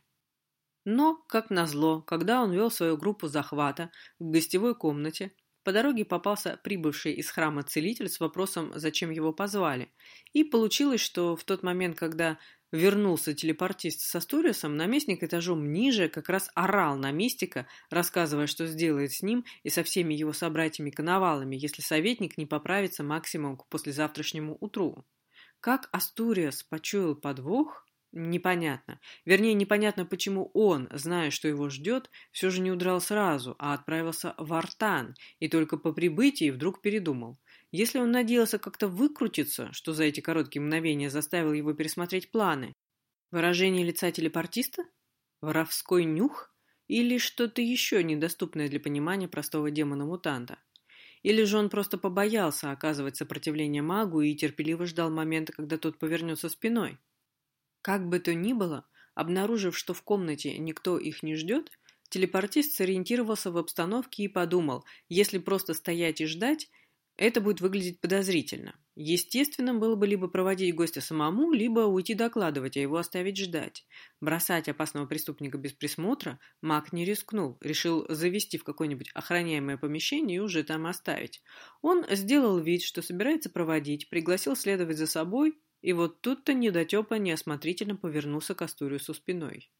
Но, как назло, когда он вел свою группу захвата в гостевой комнате, по дороге попался прибывший из храма целитель с вопросом, зачем его позвали. И получилось, что в тот момент, когда вернулся телепортист с Астуриусом, наместник этажом ниже как раз орал на мистика, рассказывая, что сделает с ним и со всеми его собратьями-коновалами, если советник не поправится максимум к послезавтрашнему утру. Как Астуриус почуял подвох, Непонятно. Вернее, непонятно, почему он, зная, что его ждет, все же не удрал сразу, а отправился в Артан, и только по прибытии вдруг передумал. Если он надеялся как-то выкрутиться, что за эти короткие мгновения заставил его пересмотреть планы, выражение лица телепортиста? Воровской нюх? Или что-то еще недоступное для понимания простого демона-мутанта? Или же он просто побоялся оказывать сопротивление магу и терпеливо ждал момента, когда тот повернется спиной? Как бы то ни было, обнаружив, что в комнате никто их не ждет, телепортист сориентировался в обстановке и подумал, если просто стоять и ждать, это будет выглядеть подозрительно. Естественным было бы либо проводить гостя самому, либо уйти докладывать, а его оставить ждать. Бросать опасного преступника без присмотра маг не рискнул, решил завести в какое-нибудь охраняемое помещение и уже там оставить. Он сделал вид, что собирается проводить, пригласил следовать за собой, и вот тут-то недотепа неосмотрительно повернулся к Астуриусу спиной.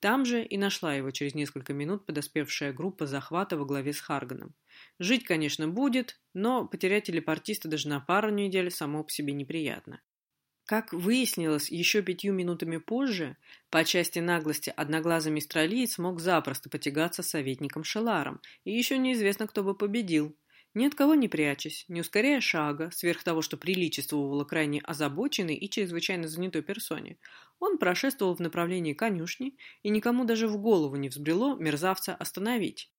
Там же и нашла его через несколько минут подоспевшая группа захвата во главе с Харганом. Жить, конечно, будет, но потерять телепортиста даже на пару недель само по себе неприятно. Как выяснилось еще пятью минутами позже, по части наглости одноглазый мистралиец мог запросто потягаться с советником Шеларом, и еще неизвестно, кто бы победил. Ни от кого не прячась, не ускоряя шага, сверх того, что приличествовало крайне озабоченной и чрезвычайно занятой персоне, он прошествовал в направлении конюшни, и никому даже в голову не взбрело мерзавца остановить.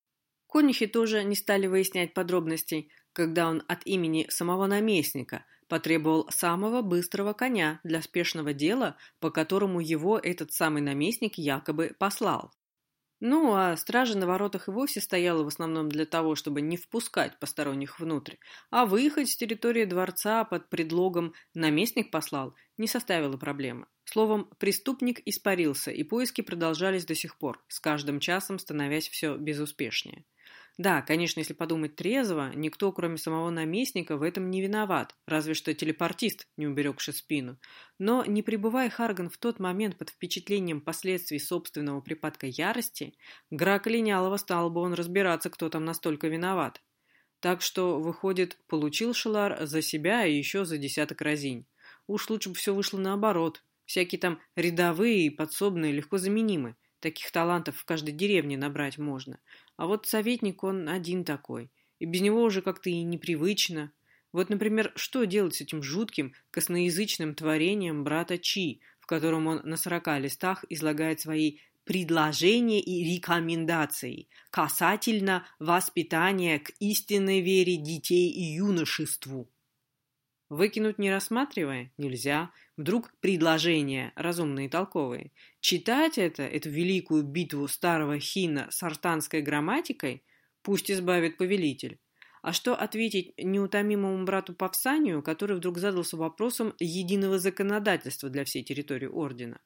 Конюхи тоже не стали выяснять подробностей, когда он от имени самого наместника потребовал самого быстрого коня для спешного дела, по которому его этот самый наместник якобы послал. Ну, а стража на воротах и вовсе стояла в основном для того, чтобы не впускать посторонних внутрь, а выехать с территории дворца под предлогом «наместник послал» не составило проблемы. Словом, преступник испарился, и поиски продолжались до сих пор, с каждым часом становясь все безуспешнее. Да, конечно, если подумать трезво, никто, кроме самого наместника, в этом не виноват, разве что телепортист, не уберегший спину. Но, не пребывая Харган в тот момент под впечатлением последствий собственного припадка ярости, Грак Линялова стал бы он разбираться, кто там настолько виноват. Так что, выходит, получил Шелар за себя и еще за десяток разинь. Уж лучше бы все вышло наоборот. Всякие там рядовые и подсобные легко заменимы. Таких талантов в каждой деревне набрать можно. А вот советник он один такой. И без него уже как-то и непривычно. Вот, например, что делать с этим жутким, косноязычным творением брата Чи, в котором он на сорока листах излагает свои предложения и рекомендации касательно воспитания к истинной вере детей и юношеству. Выкинуть не рассматривая нельзя. Вдруг предложения разумные и толковые. Читать это, эту великую битву старого хина с артанской грамматикой, пусть избавит повелитель. А что ответить неутомимому брату Павсанию, который вдруг задался вопросом единого законодательства для всей территории Ордена?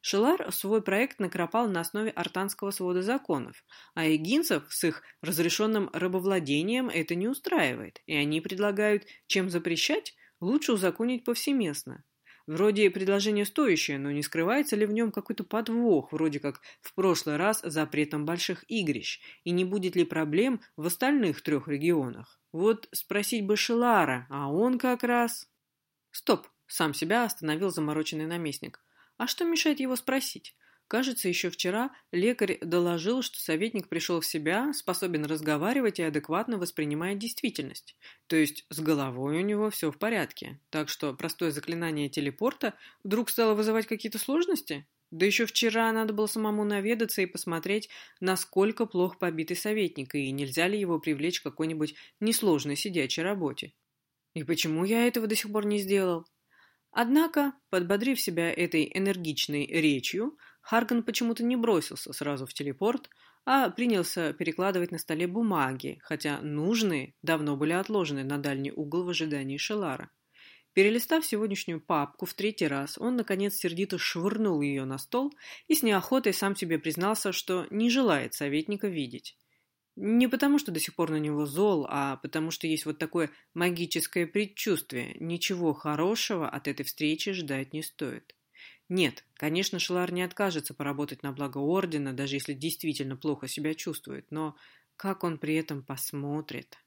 Шелар свой проект накропал на основе артанского свода законов, а эгинцев с их разрешенным рабовладением это не устраивает, и они предлагают чем запрещать, лучше узаконить повсеместно. Вроде предложение стоящее, но не скрывается ли в нем какой-то подвох, вроде как в прошлый раз запретом больших игрищ, и не будет ли проблем в остальных трех регионах? Вот спросить бы Шелара, а он как раз... Стоп, сам себя остановил замороченный наместник. А что мешает его спросить? Кажется, еще вчера лекарь доложил, что советник пришел в себя, способен разговаривать и адекватно воспринимает действительность. То есть с головой у него все в порядке. Так что простое заклинание телепорта вдруг стало вызывать какие-то сложности? Да еще вчера надо было самому наведаться и посмотреть, насколько плох побитый советник, и нельзя ли его привлечь к какой-нибудь несложной сидячей работе. И почему я этого до сих пор не сделал? Однако, подбодрив себя этой энергичной речью, Харган почему-то не бросился сразу в телепорт, а принялся перекладывать на столе бумаги, хотя нужные давно были отложены на дальний угол в ожидании Шелара. Перелистав сегодняшнюю папку в третий раз, он, наконец, сердито швырнул ее на стол и с неохотой сам себе признался, что не желает советника видеть. Не потому, что до сих пор на него зол, а потому, что есть вот такое магическое предчувствие. Ничего хорошего от этой встречи ждать не стоит. Нет, конечно, Шелар не откажется поработать на благо Ордена, даже если действительно плохо себя чувствует, но как он при этом посмотрит?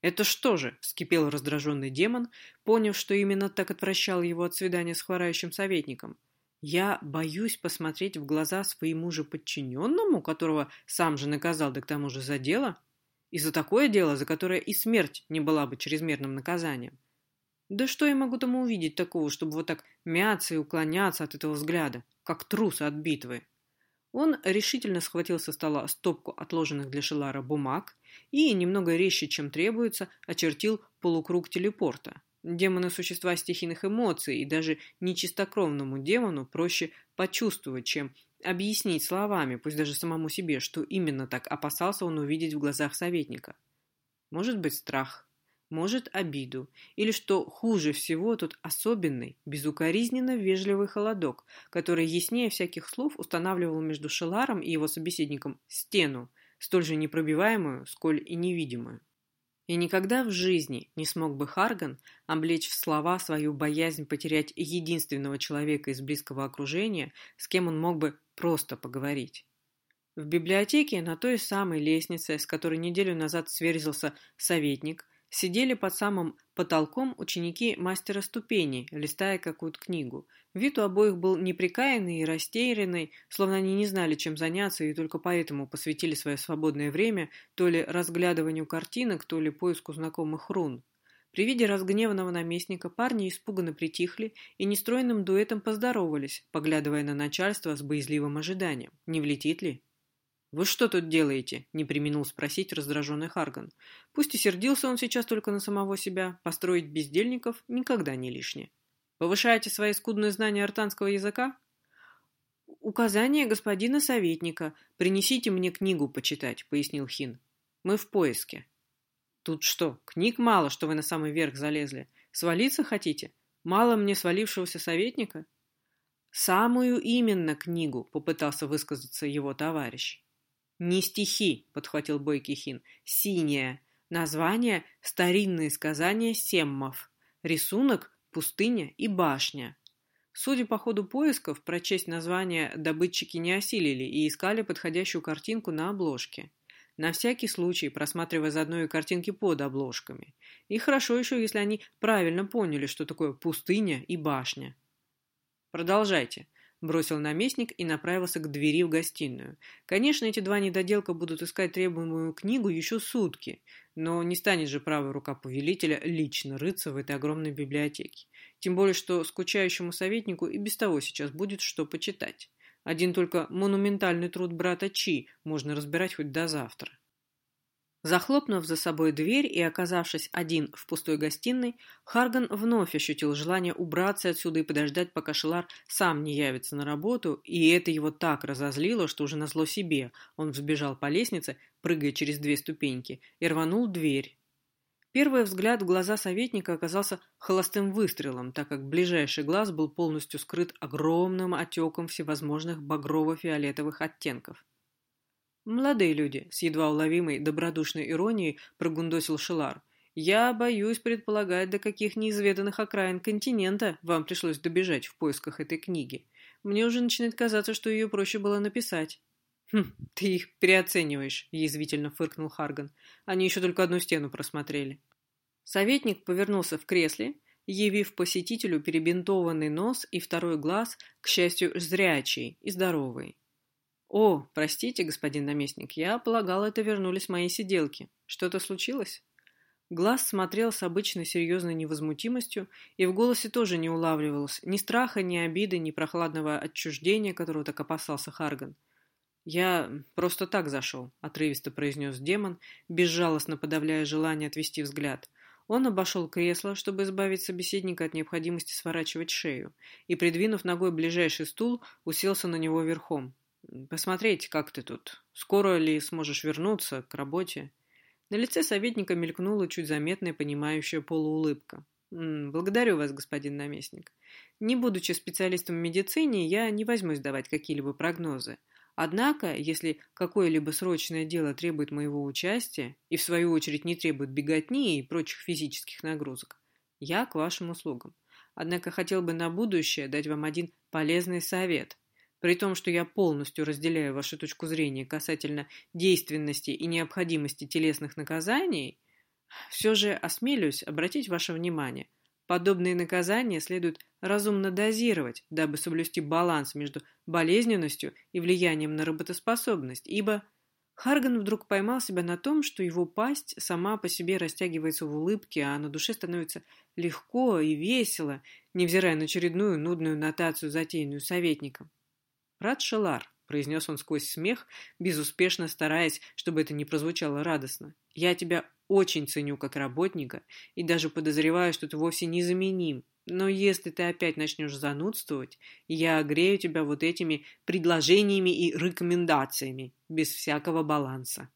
«Это что же?» – вскипел раздраженный демон, поняв, что именно так отвращал его от свидания с хворающим советником. Я боюсь посмотреть в глаза своему же подчиненному, которого сам же наказал, да к тому же за дело. И за такое дело, за которое и смерть не была бы чрезмерным наказанием. Да что я могу тому увидеть такого, чтобы вот так мяться и уклоняться от этого взгляда, как трус от битвы? Он решительно схватил со стола стопку отложенных для Шелара бумаг и, немного резче, чем требуется, очертил полукруг телепорта. Демоны – существа стихийных эмоций, и даже нечистокровному демону проще почувствовать, чем объяснить словами, пусть даже самому себе, что именно так опасался он увидеть в глазах советника. Может быть, страх, может, обиду, или, что хуже всего, тот особенный, безукоризненно вежливый холодок, который яснее всяких слов устанавливал между Шеларом и его собеседником стену, столь же непробиваемую, сколь и невидимую. И никогда в жизни не смог бы Харган облечь в слова свою боязнь потерять единственного человека из близкого окружения, с кем он мог бы просто поговорить. В библиотеке на той самой лестнице, с которой неделю назад сверзился советник, Сидели под самым потолком ученики мастера ступеней, листая какую-то книгу. Вид у обоих был неприкаянный и растерянный, словно они не знали, чем заняться, и только поэтому посвятили свое свободное время то ли разглядыванию картинок, то ли поиску знакомых рун. При виде разгневанного наместника парни испуганно притихли и нестройным дуэтом поздоровались, поглядывая на начальство с боязливым ожиданием. Не влетит ли? «Вы что тут делаете?» – не применил спросить раздраженный Харган. Пусть и сердился он сейчас только на самого себя, построить бездельников никогда не лишнее. «Повышаете свои скудные знания артанского языка?» «Указание господина советника. Принесите мне книгу почитать», – пояснил Хин. «Мы в поиске». «Тут что, книг мало, что вы на самый верх залезли? Свалиться хотите? Мало мне свалившегося советника?» «Самую именно книгу», — попытался высказаться его товарищ. «Не стихи», — подхватил Бойкий Хин. «Синяя. Название — старинные сказания Семмов. Рисунок — пустыня и башня». Судя по ходу поисков, прочесть название добытчики не осилили и искали подходящую картинку на обложке. На всякий случай, просматривая заодно и картинки под обложками. И хорошо еще, если они правильно поняли, что такое пустыня и башня. Продолжайте бросил наместник и направился к двери в гостиную. Конечно, эти два недоделка будут искать требуемую книгу еще сутки, но не станет же правая рука повелителя лично рыться в этой огромной библиотеке. Тем более, что скучающему советнику и без того сейчас будет что почитать. Один только монументальный труд брата Чи можно разбирать хоть до завтра. Захлопнув за собой дверь и оказавшись один в пустой гостиной, Харган вновь ощутил желание убраться отсюда и подождать, пока Шелар сам не явится на работу, и это его так разозлило, что уже назло себе он взбежал по лестнице, прыгая через две ступеньки, и рванул дверь. Первый взгляд в глаза советника оказался холостым выстрелом, так как ближайший глаз был полностью скрыт огромным отеком всевозможных багрово-фиолетовых оттенков. «Молодые люди», — с едва уловимой добродушной иронией прогундосил Шелар. «Я боюсь предполагать, до каких неизведанных окраин континента вам пришлось добежать в поисках этой книги. Мне уже начинает казаться, что ее проще было написать». «Хм, ты их переоцениваешь», — язвительно фыркнул Харган. «Они еще только одну стену просмотрели». Советник повернулся в кресле, явив посетителю перебинтованный нос и второй глаз, к счастью, зрячий и здоровый. «О, простите, господин наместник, я полагал, это вернулись мои сиделки. Что-то случилось?» Глаз смотрел с обычной серьезной невозмутимостью, и в голосе тоже не улавливалось ни страха, ни обиды, ни прохладного отчуждения, которого так опасался Харган. «Я просто так зашел», — отрывисто произнес демон, безжалостно подавляя желание отвести взгляд. Он обошел кресло, чтобы избавить собеседника от необходимости сворачивать шею, и, придвинув ногой ближайший стул, уселся на него верхом. Посмотреть, как ты тут. Скоро ли сможешь вернуться к работе?» На лице советника мелькнула чуть заметная понимающая полуулыбка. «Благодарю вас, господин наместник. Не будучи специалистом в медицине, я не возьмусь давать какие-либо прогнозы. Однако, если какое-либо срочное дело требует моего участия и, в свою очередь, не требует беготни и прочих физических нагрузок, я к вашим услугам. Однако хотел бы на будущее дать вам один полезный совет – при том, что я полностью разделяю вашу точку зрения касательно действенности и необходимости телесных наказаний, все же осмелюсь обратить ваше внимание. Подобные наказания следует разумно дозировать, дабы соблюсти баланс между болезненностью и влиянием на работоспособность, ибо Харган вдруг поймал себя на том, что его пасть сама по себе растягивается в улыбке, а на душе становится легко и весело, невзирая на очередную нудную нотацию, затеянную советником. «Рад Шелар», — произнес он сквозь смех, безуспешно стараясь, чтобы это не прозвучало радостно. «Я тебя очень ценю как работника и даже подозреваю, что ты вовсе незаменим. Но если ты опять начнешь занудствовать, я огрею тебя вот этими предложениями и рекомендациями, без всякого баланса.